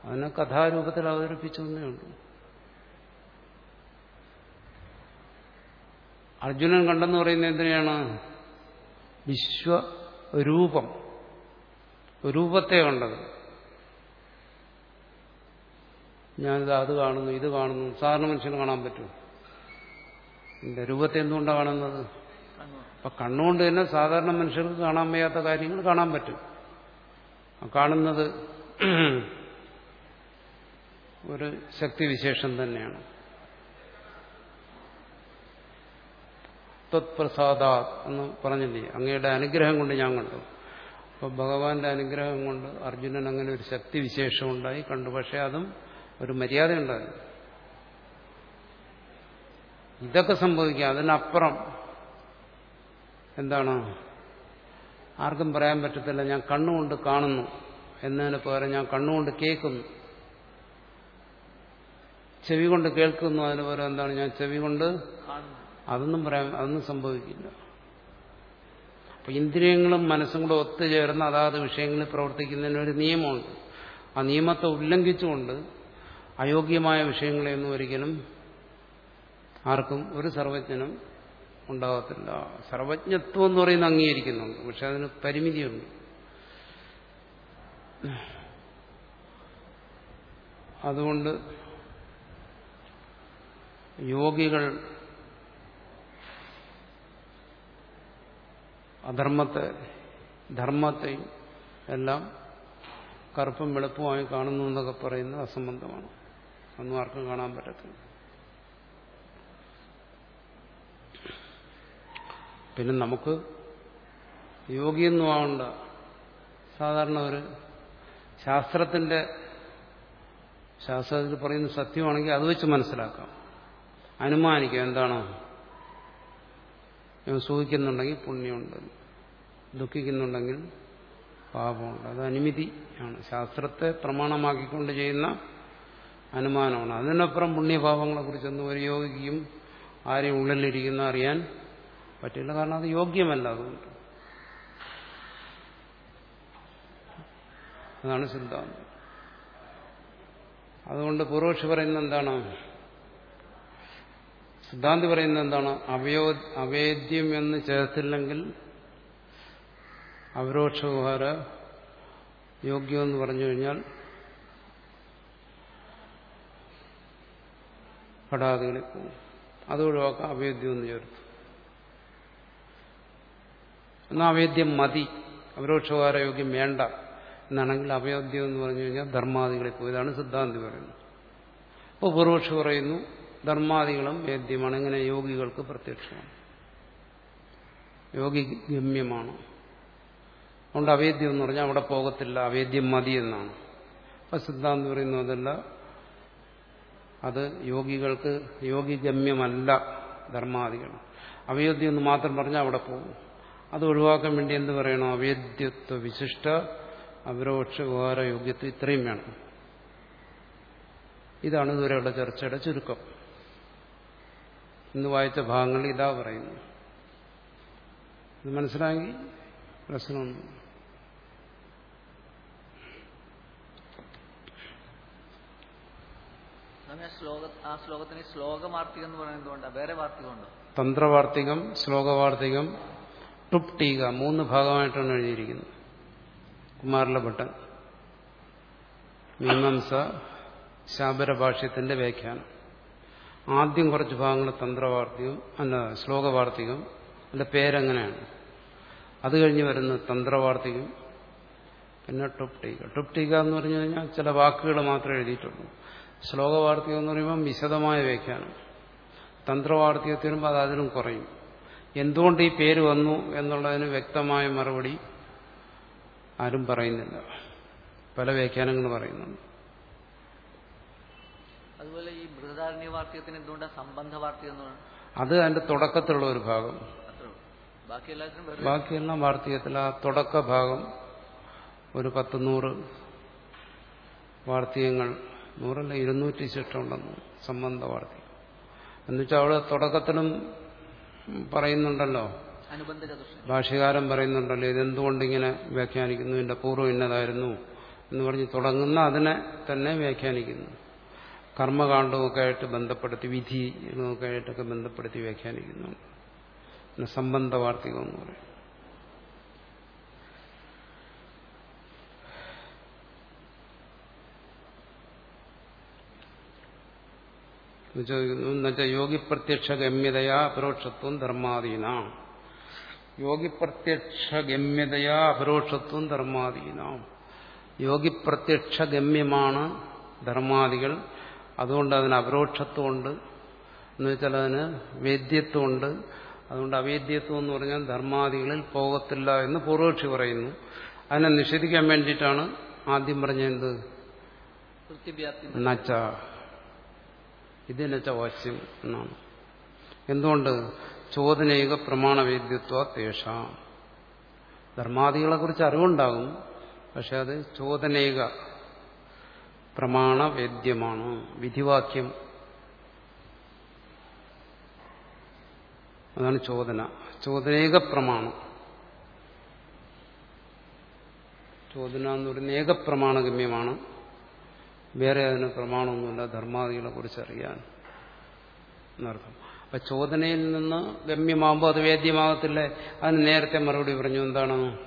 അതിനെ കഥാരൂപത്തിൽ അവതരിപ്പിച്ചു തന്നെയുണ്ട് അർജുനൻ കണ്ടെന്ന് പറയുന്നത് എന്തിനാണ് വിശ്വരൂപം രൂപത്തെ കണ്ടത്. ഞാനിത് അത് കാണുന്നു ഇത് കാണുന്നു. സാധാരണ മനുഷ്യന് കാണാൻ പറ്റും. എന്റെ രൂപത്തെ എന്തുകൊണ്ടാണ് കാണുന്നത് അപ്പൊ കണ്ണുകൊണ്ട് തന്നെ സാധാരണ മനുഷ്യർക്ക് കാണാൻ വയ്യാത്ത കാര്യങ്ങൾ കാണാൻ പറ്റും. കാണുന്നത് ഒരു ശക്തിവിശേഷം തന്നെയാണ്. തത്പ്രസാദ എന്ന് പറഞ്ഞില്ലേ? അങ്ങയുടെ അനുഗ്രഹം കൊണ്ട് ഞാൻ കണ്ടു. അപ്പൊ ഭഗവാന്റെ അനുഗ്രഹം കൊണ്ട് അർജുനൻ അങ്ങനെ ഒരു ശക്തിവിശേഷം ഉണ്ടായി കണ്ടു. പക്ഷെ അതും ഒരു മര്യാദ ഉണ്ടായി ഇതൊക്കെ സംഭവിക്കാം. അതിനപ്പുറം എന്താണ്? ആർക്കും പറയാൻ പറ്റത്തില്ല. ഞാൻ കണ്ണുകൊണ്ട് കാണുന്നു എന്നതിന് പകരം ഞാൻ കണ്ണുകൊണ്ട് കേൾക്കുന്നു. ചെവി കൊണ്ട് കേൾക്കുന്നു അതിന് പകരം എന്താണ്? ഞാൻ ചെവി കൊണ്ട് അതൊന്നും പറയാൻ അതൊന്നും സംഭവിക്കില്ല. അപ്പൊ ഇന്ദ്രിയങ്ങളും മനസ്സും കൂടെ ഒത്തുചേർന്ന് അതാത് വിഷയങ്ങളിൽ പ്രവർത്തിക്കുന്നതിന് ഒരു നിയമമുണ്ട്. ആ നിയമത്തെ ഉല്ലംഘിച്ചുകൊണ്ട് അയോഗ്യമായ വിഷയങ്ങളെയൊന്നും ഒരിക്കലും ആർക്കും ഒരു സർവജ്ഞനും ഉണ്ടാകത്തില്ല സർവജ്ഞത്വം എന്ന് പറയുന്നത് അംഗീകരിക്കുന്നുണ്ട്. പക്ഷെ അതിന് പരിമിതിയുണ്ട്. അതുകൊണ്ട് യോഗികൾ അധർമ്മത്തെ ധർമ്മത്തെയും എല്ലാം കറുപ്പും വെളുപ്പുമായി കാണുന്നു എന്നൊക്കെ പറയുന്നത് അസംബന്ധമാണ്. ഒന്നും ആർക്കും കാണാൻ പറ്റത്തില്ല. പിന്നെ നമുക്ക് യോഗിയൊന്നും ആവണ്ട സാധാരണ ഒരു ശാസ്ത്രത്തിന്റെ ശാസ്ത്രത്തിൽ പറയുന്ന സത്യമാണെങ്കിൽ അത് വെച്ച് മനസ്സിലാക്കാം. അനുമാനിക്കാം എന്താണോ. സൂഹിക്കുന്നുണ്ടെങ്കിൽ പുണ്യമുണ്ട്. ദുഃഖിക്കുന്നുണ്ടെങ്കിൽ പാപമുണ്ട്. അത് അനുമതിയാണ്. ശാസ്ത്രത്തെ പ്രമാണമാക്കിക്കൊണ്ട് ചെയ്യുന്ന അനുമാനമാണ്. അതിനപ്പുറം പുണ്യഭാവങ്ങളെ കുറിച്ചൊന്നും ഒരു യോഗിക്കും ആരെയും ഉള്ളിലിരിക്കുന്ന അറിയാൻ പറ്റില്ല. കാരണം അത് യോഗ്യമല്ല അതുകൊണ്ട്. അതാണ് സിദ്ധാന്തം. അതുകൊണ്ട് പൂർവക്ഷി പറയുന്നത് എന്താണ്? സിദ്ധാന്തി പറയുന്നത് എന്താണ്? അവയോ അവേദ്യം എന്ന് ചേർത്തില്ലെങ്കിൽ അവരോക്ഷ യോഗ്യം എന്ന് പറഞ്ഞു കഴിഞ്ഞാൽ കടാതികളിൽ പോകും. അത് ഒഴിവാക്കാം അവേദ്യം എന്ന് ചേർത്തു. എന്നാൽ അവേദ്യം മതി. അപരോക്ഷകാരോഗ്യം വേണ്ട. എന്നാണെങ്കിൽ അവേദ്യം എന്ന് പറഞ്ഞു കഴിഞ്ഞാൽ ധർമാദികളിൽ പോയി ഇതാണ് സിദ്ധാന്തി പറയുന്നത്. അപ്പോൾ പൂർവക്ഷി പറയുന്നു ധർമാദികളും വേദ്യമാണ്. ഇങ്ങനെ യോഗികൾക്ക് പ്രത്യക്ഷമാണ്. യോഗി ഗമ്യമാണ്. അതുകൊണ്ട് അവേദ്യം എന്ന് പറഞ്ഞാൽ അവിടെ പോകത്തില്ല. അവേദ്യം മതി എന്നാണ്. അപ്പം സിദ്ധാന്തം പറയുന്നു അതല്ല അത് യോഗികൾക്ക് യോഗിഗമ്യമല്ല ധർമാദികൾ. അവേദ്യം എന്ന് മാത്രം പറഞ്ഞാൽ അവിടെ പോകും. അത് ഒഴിവാക്കാൻ വേണ്ടി എന്ത് പറയണം? അവേദ്യത്വ വിശിഷ്ട അപരോക്ഷ ഉപകാര യോഗ്യത്വം ഇത്രയും വേണം. ഇതാണ് ഇതുവരെയുള്ള ചർച്ചയുടെ ചുരുക്കം. ഇന്ന് വായിച്ച ഭാഗങ്ങൾ ഇതാ പറയുന്നു. ഇത് മനസ്സിലാക്കി പ്രശ്നമൊന്നും
സ്വാമി ആ ശ്ലോക ആ ശ്ലോകത്തിന് ശ്ലോകവാർത്തികം എന്ന് പറയുന്നത് എന്തുകൊണ്ടാ? വേറെ വാർത്തികമുണ്ടോ
തന്ത്രവാർത്തികം ശ്ലോകവാർത്തികം ടുപ് ടീക മൂന്ന് ഭാഗമായിട്ടാണ് എഴുതിയിരിക്കുന്നത്. കുമാരല ഭട്ടൻ. മീമാംസ ശാബര ഭാഷ്യത്തിന്റെ വ്യാഖ്യാനം. ആദ്യം കുറച്ച് ഭാഗങ്ങൾ തന്ത്രവാർത്തികം അല്ല ശ്ലോകവാർത്തികം. അതിന്റെ പേരെങ്ങനെയാണ്? അത് കഴിഞ്ഞ് വരുന്ന തന്ത്രവാർത്തികം പിന്നെ ടുപ്ടീക. ടുപ്ടീക എന്ന് പറഞ്ഞു കഴിഞ്ഞാൽ ചില വാക്കുകൾ മാത്രമേ എഴുതിയിട്ടുള്ളൂ. ശ്ലോകവാർത്തികം എന്ന് പറയുമ്പോൾ വിശദമായ വ്യാഖ്യാനം. തന്ത്രവാർത്തികത്തിൽ വരുമ്പോൾ അത് അതിലും കുറയും. എന്തുകൊണ്ട് ഈ പേര് വന്നു എന്നുള്ളതിന് വ്യക്തമായ മറുപടി ആരും പറയുന്നില്ല. പല വ്യാഖ്യാനങ്ങൾ പറയുന്നുണ്ട്.
അതുപോലെ ഈ ബൃഹദാരണ്യ വാർത്തകത്തിന് എന്തുകൊണ്ടാണ് സംബന്ധ വാർത്തികം
അത് അതിന്റെ തുടക്കത്തിലുള്ള ഒരു ഭാഗം. ബാക്കിയെല്ലാം വാർത്തകത്തിൽ ആ തുടക്ക ഭാഗം ഒരു പത്ത് നൂറ് വാർത്തകങ്ങൾ നൂറല്ല ഇരുന്നൂറ്റി ശിഷ്ടമുണ്ടെന്ന് സംബന്ധ സംബന്ധവാർത്തി. എന്നുവെച്ചാൽ അവിടെ തുടക്കത്തിലും പറയുന്നുണ്ടല്ലോ.
അനുബന്ധ പറയുന്നുണ്ടല്ലോ
ഇതെന്തുകൊണ്ട് പറയുന്നുണ്ടല്ലോ ഇതെന്തുകൊണ്ടിങ്ങനെ വ്യാഖ്യാനിക്കുന്നു ഇതിന്റെ പൂർവം ഇന്നതായിരുന്നു എന്ന് പറഞ്ഞ് തുടങ്ങുന്ന അതിനെ തന്നെ വ്യാഖ്യാനിക്കുന്നു. കർമ്മകാണ്ഡവുമൊക്കെ ആയിട്ട് ബന്ധപ്പെടുത്തി വിധിയുമൊക്കെ ആയിട്ടൊക്കെ ബന്ധപ്പെടുത്തി വ്യാഖ്യാനിക്കുന്നു. സംബന്ധ വാർത്തികം എന്ന് പറയും. ചോദിക്കുന്നു എന്നുവെച്ചാൽ യോഗി പ്രത്യക്ഷ ഗമ്യതയാ അപരോക്ഷത്വം ധർമാധീന യോഗി പ്രത്യക്ഷ ഗമ്യതയാ അപരോക്ഷത്വം ധർമാധീന യോഗി പ്രത്യക്ഷ ഗമ്യമാണ് ധർമാദികൾ. അതുകൊണ്ട് അതിന് അപരോക്ഷത്വമുണ്ട്. എന്ന് വെച്ചാൽ അതിന് വേദ്യത്വമുണ്ട്. അതുകൊണ്ട് അവേദ്യത്വം എന്ന് പറഞ്ഞാൽ ധർമാദികളിൽ പോകത്തില്ല എന്ന് പൂർവക്ഷി പറയുന്നു. അതിനെ നിഷേധിക്കാൻ വേണ്ടിയിട്ടാണ് ആദ്യം പറഞ്ഞത്
എന്ത്
നച്ച ഇത് നച്ച വാച്യം എന്നാണ്. എന്തുകൊണ്ട്? ചോദനയുക പ്രമാണവേദ്യത്വ തേഷ. ധർമാദികളെ കുറിച്ച് അറിവുണ്ടാകും പക്ഷെ അത് ചോദനൈക പ്രമാണവേദ്യമാണ് വിധിവാക്യം. അതാണ് ചോദന. ചോദനേക പ്രമാണം. ചോദന എന്ന് പറയുന്ന ഏകപ്രമാണഗമ്യമാണ്. വേറെ അതിന് പ്രമാണമൊന്നുമില്ല. ധർമാദികളെ കുറിച്ച് അറിയാൻ. എന്നർത്ഥം. അപ്പൊ ചോദനയിൽ നിന്ന് ഗമ്യമാകുമ്പോൾ അത് വേദ്യമാകത്തില്ലേ? അതിന് നേരത്തെ മറുപടി പറഞ്ഞു. എന്താണ്?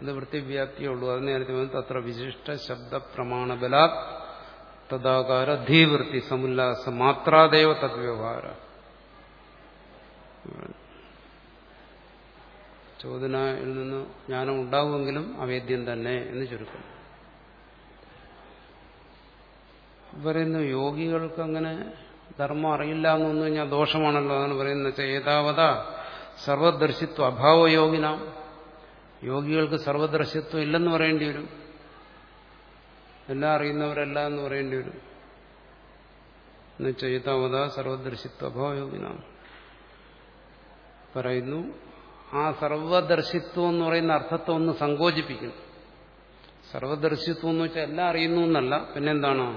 ഇത് വൃത്തിവ്യാപ്തിയുള്ളൂ അത് നേരത്തെ പറഞ്ഞു തത്ര വിശിഷ്ട ശബ്ദ പ്രമാണബലാ തദാകാര ധീവൃത്തി സമുല്ലാസ മാത്രാദേവ തദ്വ്യവഹാര. ചോദനയിൽ നിന്ന് ജ്ഞാനം ഉണ്ടാവുമെങ്കിലും അവേദ്യം തന്നെ എന്ന് ചുരുക്കം. പറയുന്നു യോഗികൾക്ക് അങ്ങനെ ധർമ്മം അറിയില്ല എന്ന് പറഞ്ഞു കഴിഞ്ഞാൽ ദോഷമാണല്ലോ അതാണ് പറയുന്നത്. ഏതാവത സർവദർശിത്വ അഭാവ യോഗിന യോഗികൾക്ക് സർവദർശിത്വം ഇല്ലെന്ന് പറയേണ്ടി വരും. എല്ലാം അറിയുന്നവരല്ല എന്ന് പറയേണ്ടി വരും. എന്നുവെച്ചാൽ ഏതാവത സർവദർശിത്വ അഭാവ യോഗിന പറയുന്നു ആ സർവദർശിത്വം എന്ന് പറയുന്ന അർത്ഥത്തെ ഒന്ന് സങ്കോചിപ്പിക്കണം സർവദർശിത്വം എന്ന് വെച്ചാൽ എല്ലാം അറിയുന്നു എന്നല്ല. പിന്നെന്താണോ?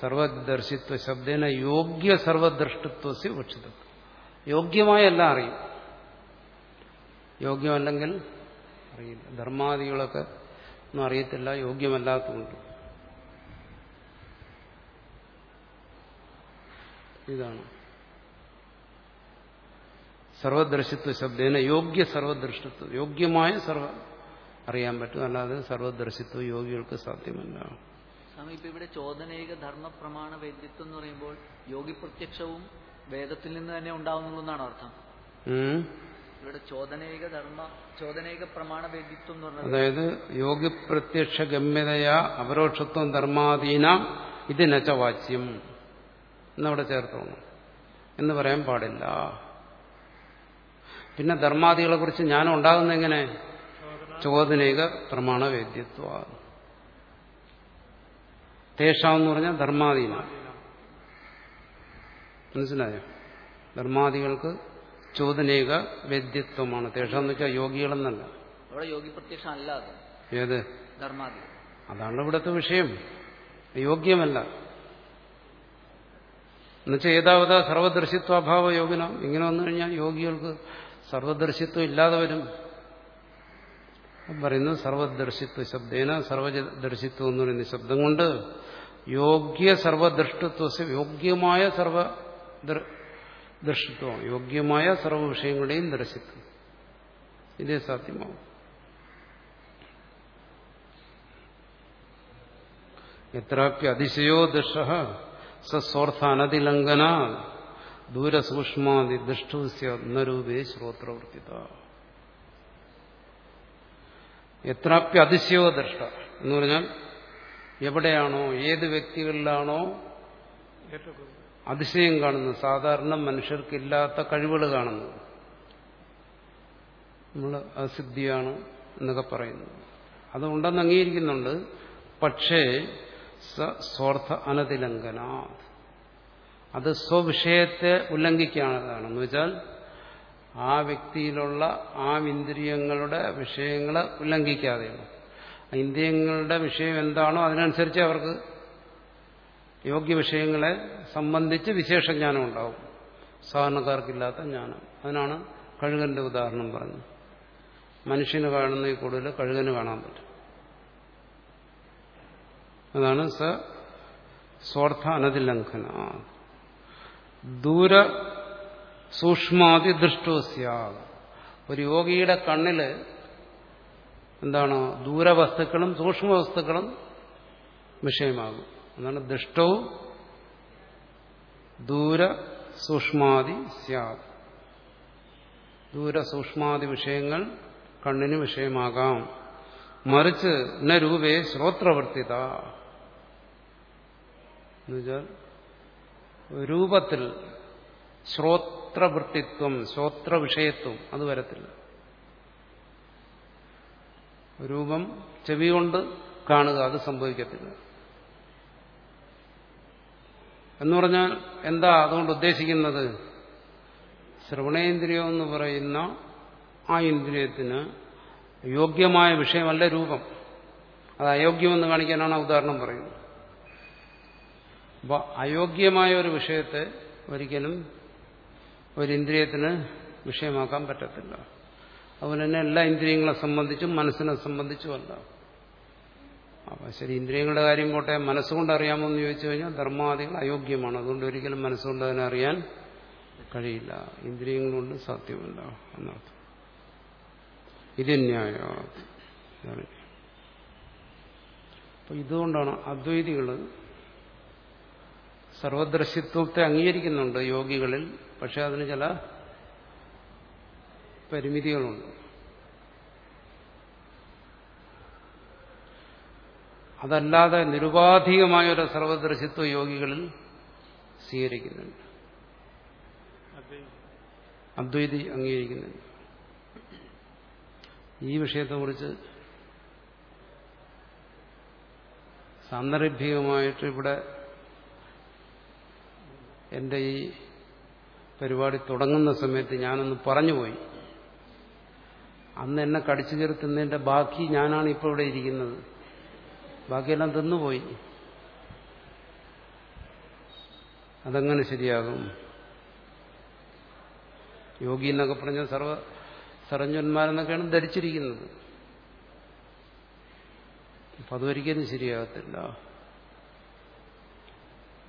സർവദർശിത്വ ശബ്ദേന യോഗ്യ സർവദൃഷ്ടത്വസി ഭക്ഷിതം യോഗ്യമായ എല്ലാം അറിയും. യോഗ്യമല്ലെങ്കിൽ അറിയില്ല. ധർമാദികളൊക്കെ ഒന്നും അറിയത്തില്ല. യോഗ്യമല്ലാത്തതുകൊണ്ട്. ഇതാണ്. സർവദർശിത്വ ശബ്ദേന യോഗ്യ സർവദൃഷ്ടത്വം. യോഗ്യമായ സർവ അറിയാൻ പറ്റും. അല്ലാതെ സർവദർശിത്വം യോഗികൾക്ക് സാധ്യമല്ല.
സ്വാമി ഇപ്പൊ ഇവിടെ ചോദനൈക ധർമ്മ പ്രമാണ വേദ്യത്വം എന്ന് പറയുമ്പോൾ യോഗി പ്രത്യക്ഷവും വേദത്തിൽ നിന്ന് തന്നെ ഉണ്ടാവുന്നുള്ളൂ എന്നാണ് അർത്ഥം. ഇവിടെ ചോദനൈക ധർമ്മ ചോദനൈക പ്രമാണ വൈദ്യത്വം എന്ന് പറഞ്ഞത്
അതായത് യോഗി പ്രത്യക്ഷ ഗമ്യതയാ അപരോക്ഷത്വം ധർമാധീന ഇത് നച്ച വാച്യം എന്നവിടെ ചേർത്തോണം. എന്ന് പറയാൻ പാടില്ല. പിന്നെ ധർമാദികളെ കുറിച്ച് ഞാനുണ്ടാകുന്ന ഉണ്ടാകുന്ന എങ്ങനെ ചോദനൈക പ്രമാണ വേദ്യത്വ. തേഷാം എന്ന് പറഞ്ഞാൽ ധർമാധീന മനസ്സിലായോ? ധർമാദികൾക്ക് ചോദനേക വേദ്യത്വമാണ്. തേഷ എന്ന് വെച്ചാൽ യോഗികളെന്നല്ല.
അവിടെ യോഗി പ്രത്യക്ഷം
ഏത്?
ധർമാദി.
അതാണ് ഇവിടുത്തെ വിഷയം. യോഗ്യമല്ല. എന്നുവെച്ചാൽ ഏതാവത സർവദർശിത്വാഭാവ യോഗിനം? ഇങ്ങനെ വന്നു കഴിഞ്ഞാൽ യോഗികൾക്ക് സർവദർശിത്വം ഇല്ലാതെ വരും. പറയുന്നു സർവദർശിത്വ ശബ്ദേന സർവദർശിത്വം എന്ന് പറയുന്ന ശബ്ദം കൊണ്ട് യോഗ്യ സർവദൃഷ്ടത്വ യോഗ്യമായ സർവ ദർശിത്വം യോഗ്യമായ സർവ വിഷയങ്ങളുടെയും ദർശിത്വം. ഇതേ സാധ്യമാവും. എത്രാപ്യ അതിശയോ ദൃഷ സസ്വാർത്ഥ അനതിലംഘന ദൂരസൂക്ഷ്മാതി ദൃഷ്ടുസ്യ നരൂപേ ശ്രോത്രവർത്തിത. എത്രാപ്യ അതിശയോ ദൃഷ്ട എന്ന് പറഞ്ഞാൽ എവിടെയാണോ ഏത് വ്യക്തികളിലാണോ അതിശയം കാണുന്നത്. സാധാരണ മനുഷ്യർക്കില്ലാത്ത കഴിവുകൾ കാണുന്നത്. നമ്മൾ അസിദ്ധിയാണ് എന്നൊക്കെ പറയുന്നു അതുണ്ടെന്ന് അംഗീകരിക്കുന്നുണ്ട്. പക്ഷേ സ്വാർത്ഥ അനതിലംഘന അത് സ്വവിഷയത്തെ ഉല്ലംഘിക്കാനുള്ളതാണെന്ന് വെച്ചാൽ ആ വ്യക്തിയിലുള്ള ആ ഇന്ദ്രിയങ്ങളുടെ വിഷയങ്ങളെ ഉല്ലംഘിക്കാതെയാണ്. ഇന്ദ്രിയങ്ങളുടെ വിഷയം എന്താണോ അതിനനുസരിച്ച് അവർക്ക് യോഗ്യ വിഷയങ്ങളെ സംബന്ധിച്ച് വിശേഷജ്ഞാനം ഉണ്ടാവും. സാധാരണക്കാർക്കില്ലാത്ത ജ്ഞാനം. അതിനാണ് കഴുകന്റെ ഉദാഹരണം പറഞ്ഞു മനുഷ്യന് കാണുന്ന കൂടുതൽ കഴുകന് കാണാൻ പറ്റും. അതാണ് സ്വാർത്ഥ അനതിലംഘന ദൂര സൂക്ഷ്മാതി ദൃഷ്ടോസ്യ ഒരു യോഗിയുടെ കണ്ണിൽ എന്താണ് ദൂരവസ്തുക്കളും സൂക്ഷ്മവസ്തുക്കളും വിഷയമാകും. എന്നാണ് ദൃഷ്ടവും ദൂര സൂക്ഷ്മാതി സ്യാദ് ദൂര സൂക്ഷ്മാതി വിഷയങ്ങൾ കണ്ണിന് വിഷയമാകാം. മറിച്ച് ന രൂപേ ശ്രോത്രവർത്തിത. എന്നുവെച്ചാൽ രൂപത്തിൽ ശ്രോത്രവൃത്തിത്വം ശ്രോത്ര വിഷയത്വം അത് വരത്തില്ല. രൂപം ചെവി കൊണ്ട് കാണുക അത് സംഭവിക്കത്തില്ല. എന്ന് പറഞ്ഞാൽ എന്താ അതുകൊണ്ട് ഉദ്ദേശിക്കുന്നത്? ശ്രവണേന്ദ്രിയം എന്ന് പറയുന്ന ആ ഇന്ദ്രിയത്തിന് യോഗ്യമായ വിഷയമല്ല രൂപം. അത് അയോഗ്യമെന്ന് കാണിക്കാനാണ് ഉദാഹരണം പറയുന്നത്. അപ്പോൾ അയോഗ്യമായ ഒരു വിഷയത്തെ ഒരിക്കലും ഒരു ഇന്ദ്രിയത്തിന് വിഷയമാക്കാൻ പറ്റത്തില്ല. അതുപോലെ തന്നെ എല്ലാ ഇന്ദ്രിയങ്ങളെ സംബന്ധിച്ചും മനസ്സിനെ സംബന്ധിച്ചുമല്ല അപ്പം ശരി ഇന്ദ്രിയങ്ങളുടെ കാര്യം പോട്ടെ മനസ്സുകൊണ്ട് അറിയാമോ എന്ന് ചോദിച്ചു കഴിഞ്ഞാൽ ധർമാദികൾ അയോഗ്യമാണ്. അതുകൊണ്ട് ഒരിക്കലും മനസ്സുകൊണ്ട് അതിനെ അറിയാൻ കഴിയില്ല. ഇന്ദ്രിയങ്ങൾ കൊണ്ട് സാധ്യമല്ല എന്നർത്ഥം. ഇത് ന്യായ. അപ്പൊ ഇതുകൊണ്ടാണ് അദ്വൈതികൾ സർവദൃശ്യത്വത്തെ അംഗീകരിക്കുന്നുണ്ട് യോഗികളിൽ പക്ഷെ അതിന് ചില പരിമിതികളുണ്ട്. അതല്ലാതെ നിരുപാധികമായ ഒരു സർവദൃശ്യത്വ യോഗികളിൽ സ്വീകരിക്കുന്നുണ്ട്. അദ്വൈതി അംഗീകരിക്കുന്നുണ്ട്. ഈ വിഷയത്തെക്കുറിച്ച് സാന്ദർഭികമായിട്ട് ഇവിടെ എന്റെ ഈ പരിപാടി തുടങ്ങുന്ന സമയത്ത് ഞാനൊന്ന് പറഞ്ഞുപോയി. അന്ന് എന്നെ കടിച്ചു കയറി ബാക്കി ഞാനാണ് ഇപ്പോൾ ഇവിടെ ഇരിക്കുന്നത്. ബാക്കിയെല്ലാം തിന്നുപോയി. അതങ്ങനെ ശരിയാകും. യോഗി എന്നൊക്കെ പറഞ്ഞ സർവ സർവജ്ഞന്മാരെന്നൊക്കെയാണ് ധരിച്ചിരിക്കുന്നത്. അപ്പൊ അതൊരിക്കലും ശരിയാകത്തില്ല.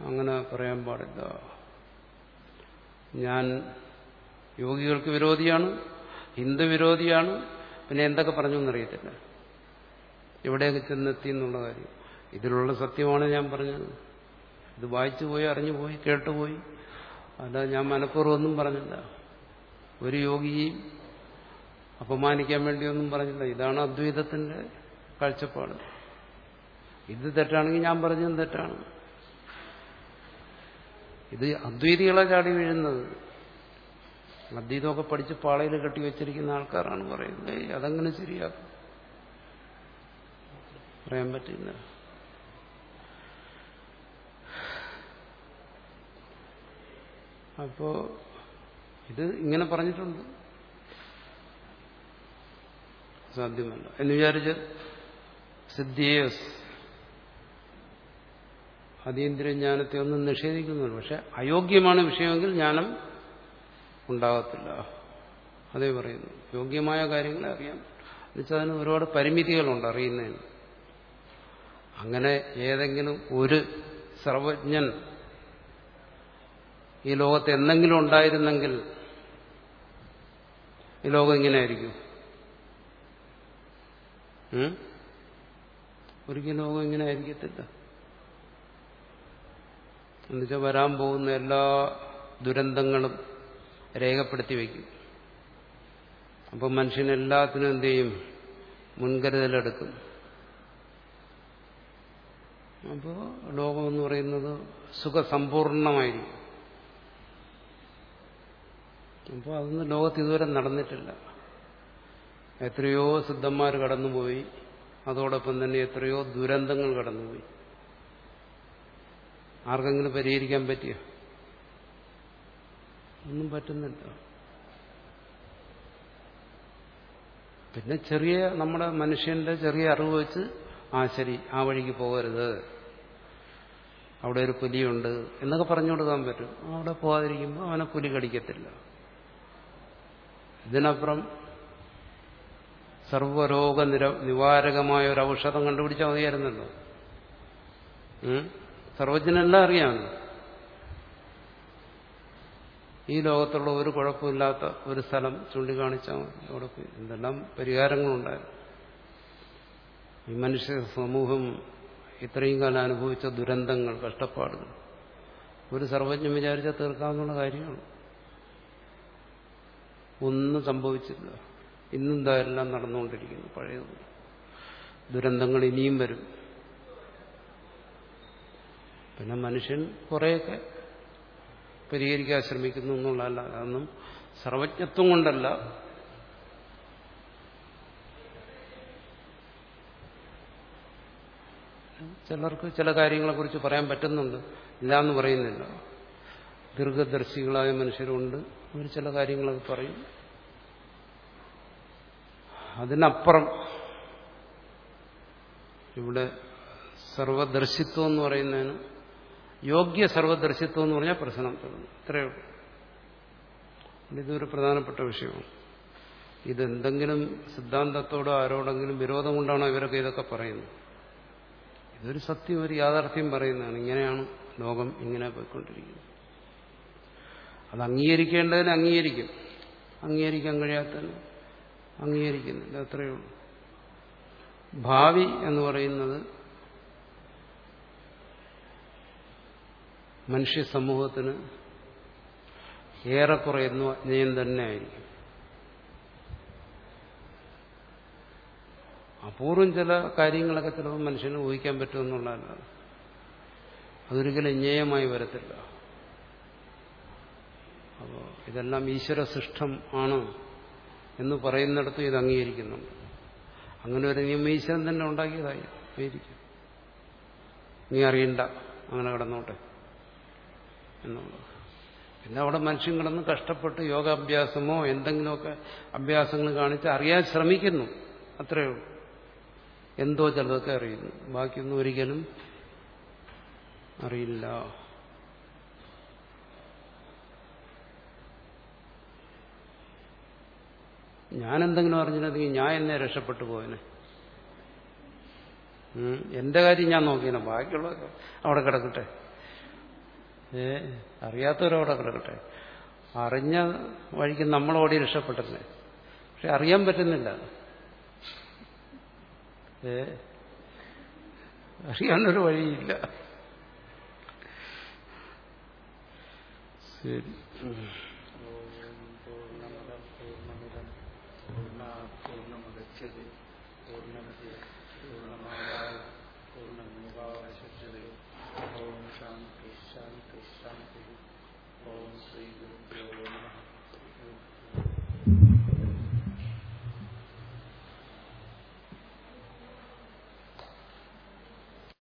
അങ്ങനെ പറയാൻ പാടില്ല. ഞാൻ യോഗികൾക്ക് വിരോധിയാണ് ഹിന്ദു വിരോധിയാണ് പിന്നെ എന്തൊക്കെ പറഞ്ഞു എന്നറിയത്തില്ല. എവിടെയൊക്കെ ചെന്നെത്തി എന്നുള്ള കാര്യം. ഇതിലുള്ള സത്യമാണ് ഞാൻ പറഞ്ഞത്. ഇത് വായിച്ചു പോയി അറിഞ്ഞു പോയി കേട്ടുപോയി അല്ല ഞാൻ മനഃപൂർവമൊന്നും പറഞ്ഞില്ല. ഒരു യോഗിയെയും അപമാനിക്കാൻ വേണ്ടിയൊന്നും പറഞ്ഞില്ല. ഇതാണ് അദ്വൈതത്തിന്റെ കാഴ്ചപ്പാട്. ഇത് തെറ്റാണെങ്കിൽ ഞാൻ പറഞ്ഞതും തെറ്റാണ്. ഇത് അദ്വൈതികളെ ചാടി വീഴുന്നത്. അദ്വൈതമൊക്കെ പഠിച്ച് പാളയിൽ കെട്ടി വെച്ചിരിക്കുന്ന ആൾക്കാരാണ് പറയുന്നത്. അതങ്ങനെ ശരിയാക്കും. പറയാൻ പറ്റില്ല. അപ്പോ ഇത് ഇങ്ങനെ പറഞ്ഞിട്ടുണ്ട്. സാധ്യമല്ല. എന്ന് വിചാരിച്ച് സിദ്ധിയെ അതീന്ദ്രിയ ജ്ഞാനത്തെ ഒന്നും നിഷേധിക്കുന്നു പക്ഷെ അയോഗ്യമാണ് വിഷയമെങ്കിൽ ജ്ഞാനം ഉണ്ടാകത്തില്ല. അതേ പറയുന്നു. യോഗ്യമായ കാര്യങ്ങളെ അറിയാം എന്നുവെച്ചാൽ അതിന് ഒരുപാട് പരിമിതികളുണ്ട് അറിയുന്നതിന്. അങ്ങനെ ഏതെങ്കിലും ഒരു സർവജ്ഞൻ ഈ ലോകത്ത് എന്തെങ്കിലും ഉണ്ടായിരുന്നെങ്കിൽ ഈ ലോകം ഇങ്ങനെയായിരിക്കും. ഒരിക്കലും ലോകം ഇങ്ങനെ ആയിരിക്കത്തില്ല. എന്നുവെച്ചാൽ വരാൻ പോകുന്ന എല്ലാ ദുരന്തങ്ങളും രേഖപ്പെടുത്തി വയ്ക്കും. അപ്പം മനുഷ്യനെല്ലാത്തിനും എന്ത് ചെയ്യും? മുൻകരുതലെടുക്കും. അപ്പോൾ ലോകമെന്ന് പറയുന്നത് സുഖസമ്പൂർണമായിരിക്കും. അപ്പോൾ അതൊന്നും ലോകത്ത് ഇതുവരെ നടന്നിട്ടില്ല. എത്രയോ സിദ്ധന്മാർ കടന്നുപോയി. അതോടൊപ്പം തന്നെ എത്രയോ ദുരന്തങ്ങൾ കടന്നുപോയി. ആർക്കെങ്കിലും പരിഹരിക്കാൻ പറ്റിയ? ഒന്നും പറ്റുന്നില്ല. പിന്നെ ചെറിയ നമ്മുടെ മനുഷ്യന്റെ ചെറിയ അറിവ് വെച്ച് ആ ശരി ആ വഴിക്ക് പോകരുത്. അവിടെ ഒരു പുലിയുണ്ട് എന്നൊക്കെ പറഞ്ഞു കൊടുക്കാൻ പറ്റും. അവിടെ പോകാതിരിക്കുമ്പോൾ അവനെ പുലി കടിക്കത്തില്ല. ഇതിനപ്പുറം സർവരോഗ നിര നിവാരകമായ ഒരു ഔഷധം കണ്ടുപിടിച്ചാൽ മതിയായിരുന്നല്ലോ. സർവജ്ഞനെല്ലാം അറിയാം. ഈ ലോകത്തുള്ള ഒരു കുഴപ്പമില്ലാത്ത ഒരു സ്ഥലം ചൂണ്ടിക്കാണിച്ചാൽ മതി. അവിടെ എന്തെല്ലാം പരിഹാരങ്ങളുണ്ടായിരുന്നു. ഈ മനുഷ്യ സമൂഹം ഇത്രയും കാലം അനുഭവിച്ച ദുരന്തങ്ങൾ കഷ്ടപ്പാടുകൾ. ഒരു സർവജ്ഞം വിചാരിച്ചാൽ തീർക്കാവുന്ന കാര്യമാണ്. ഒന്നും സംഭവിച്ചില്ല. ഇന്നും എല്ലാം നടന്നുകൊണ്ടിരിക്കുന്നു? പഴയതുപോലെ. ദുരന്തങ്ങൾ ഇനിയും വരും. പിന്നെ മനുഷ്യൻ കുറേയൊക്കെ പരിഹരിക്കാൻ ശ്രമിക്കുന്നു എന്നുള്ളതല്ല അതൊന്നും സർവജ്ഞത്വം കൊണ്ടല്ല. ചിലർക്ക് ചില കാര്യങ്ങളെക്കുറിച്ച് പറയാൻ പറ്റുന്നുണ്ട്. ഇല്ല എന്ന് പറയുന്നില്ല. ദീർഘദർശികളായ മനുഷ്യരുണ്ട്. അവർ ചില കാര്യങ്ങളൊക്കെ പറയും. അതിനപ്പുറം ഇവിടെ സർവദർശിത്വം എന്ന് പറയുന്നതിന് യോഗ്യ സർവദർശിത്വം എന്ന് പറഞ്ഞാൽ പ്രശ്നം തുടങ്ങും. ഇത്രയേ ഉള്ളൂ. ഇതൊരു പ്രധാനപ്പെട്ട വിഷയമാണ്. ഇതെന്തെങ്കിലും സിദ്ധാന്തത്തോടോ ആരോടെങ്കിലും വിരോധം കൊണ്ടാണോ ഇവരൊക്കെ ഇതൊക്കെ പറയുന്നത്? ഇതൊരു സത്യം ഒരു യാഥാർത്ഥ്യം പറയുന്നതാണ്. ഇങ്ങനെയാണ് ലോകം ഇങ്ങനെ പോയിക്കൊണ്ടിരിക്കുന്നത്. അത് അംഗീകരിക്കേണ്ടതിന് അംഗീകരിക്കും. അംഗീകരിക്കാൻ കഴിയാത്തതിന് അംഗീകരിക്കുന്നില്ല. അത്രയേ ഉള്ളൂ. ഭാവി എന്ന് പറയുന്നത് മനുഷ്യ സമൂഹത്തിന് ഏറെക്കുറെ എന്നും അജ്ഞേയം തന്നെ ആയിരിക്കും അപൂർവം ചില കാര്യങ്ങളൊക്കെ ചിലപ്പോൾ മനുഷ്യന് ഊഹിക്കാൻ പറ്റുമെന്നുള്ളതല്ല അതൊരിക്കലും അജ്ഞേയമായി വരത്തില്ല. അപ്പോൾ ഇതെല്ലാം ഈശ്വര സൃഷ്ടം ആണ് എന്ന് പറയുന്നിടത്തും ഇത് അംഗീകരിക്കുന്നുണ്ട്. അങ്ങനെ ഒരു നിയമം ഈശ്വരൻ തന്നെ ഉണ്ടാക്കിയതായി ആയിരിക്കും നീ അറിയണ്ട. അങ്ങനെ കിടന്നോട്ടെ. എന്നുള്ളത്. പിന്നെ അവിടെ മനുഷ്യൻ കിടന്ന് കഷ്ടപ്പെട്ട് യോഗാഭ്യാസമോ എന്തെങ്കിലുമൊക്കെ അഭ്യാസങ്ങൾ കാണിച്ച് അറിയാൻ ശ്രമിക്കുന്നു. അത്രയേ ഉള്ളൂ. എന്തോ ചിലതൊക്കെ അറിയുന്നു. ബാക്കിയൊന്നും ഒരിക്കലും അറിയില്ല. ഞാൻ എന്തെങ്കിലും അറിഞ്ഞിരുന്നെങ്കിൽ ഞാൻ എന്നെ രക്ഷപ്പെട്ടു പോയനെ. എന്റെ കാര്യം ഞാൻ നോക്കിയാണ് ബാക്കിയുള്ളതൊക്കെ അവിടെ കിടക്കട്ടെ. ഏ അറിയാത്തവരവിടെ കിടക്കട്ടെ. അറിഞ്ഞ വഴിക്ക് നമ്മളോടി രക്ഷപ്പെട്ടല്ലേ? പക്ഷെ അറിയാൻ പറ്റുന്നില്ല. ഏ അറിയാനൊരു വഴിയില്ല. ശരി.
പൂർണമുദച്ഛതി പൂർണമതി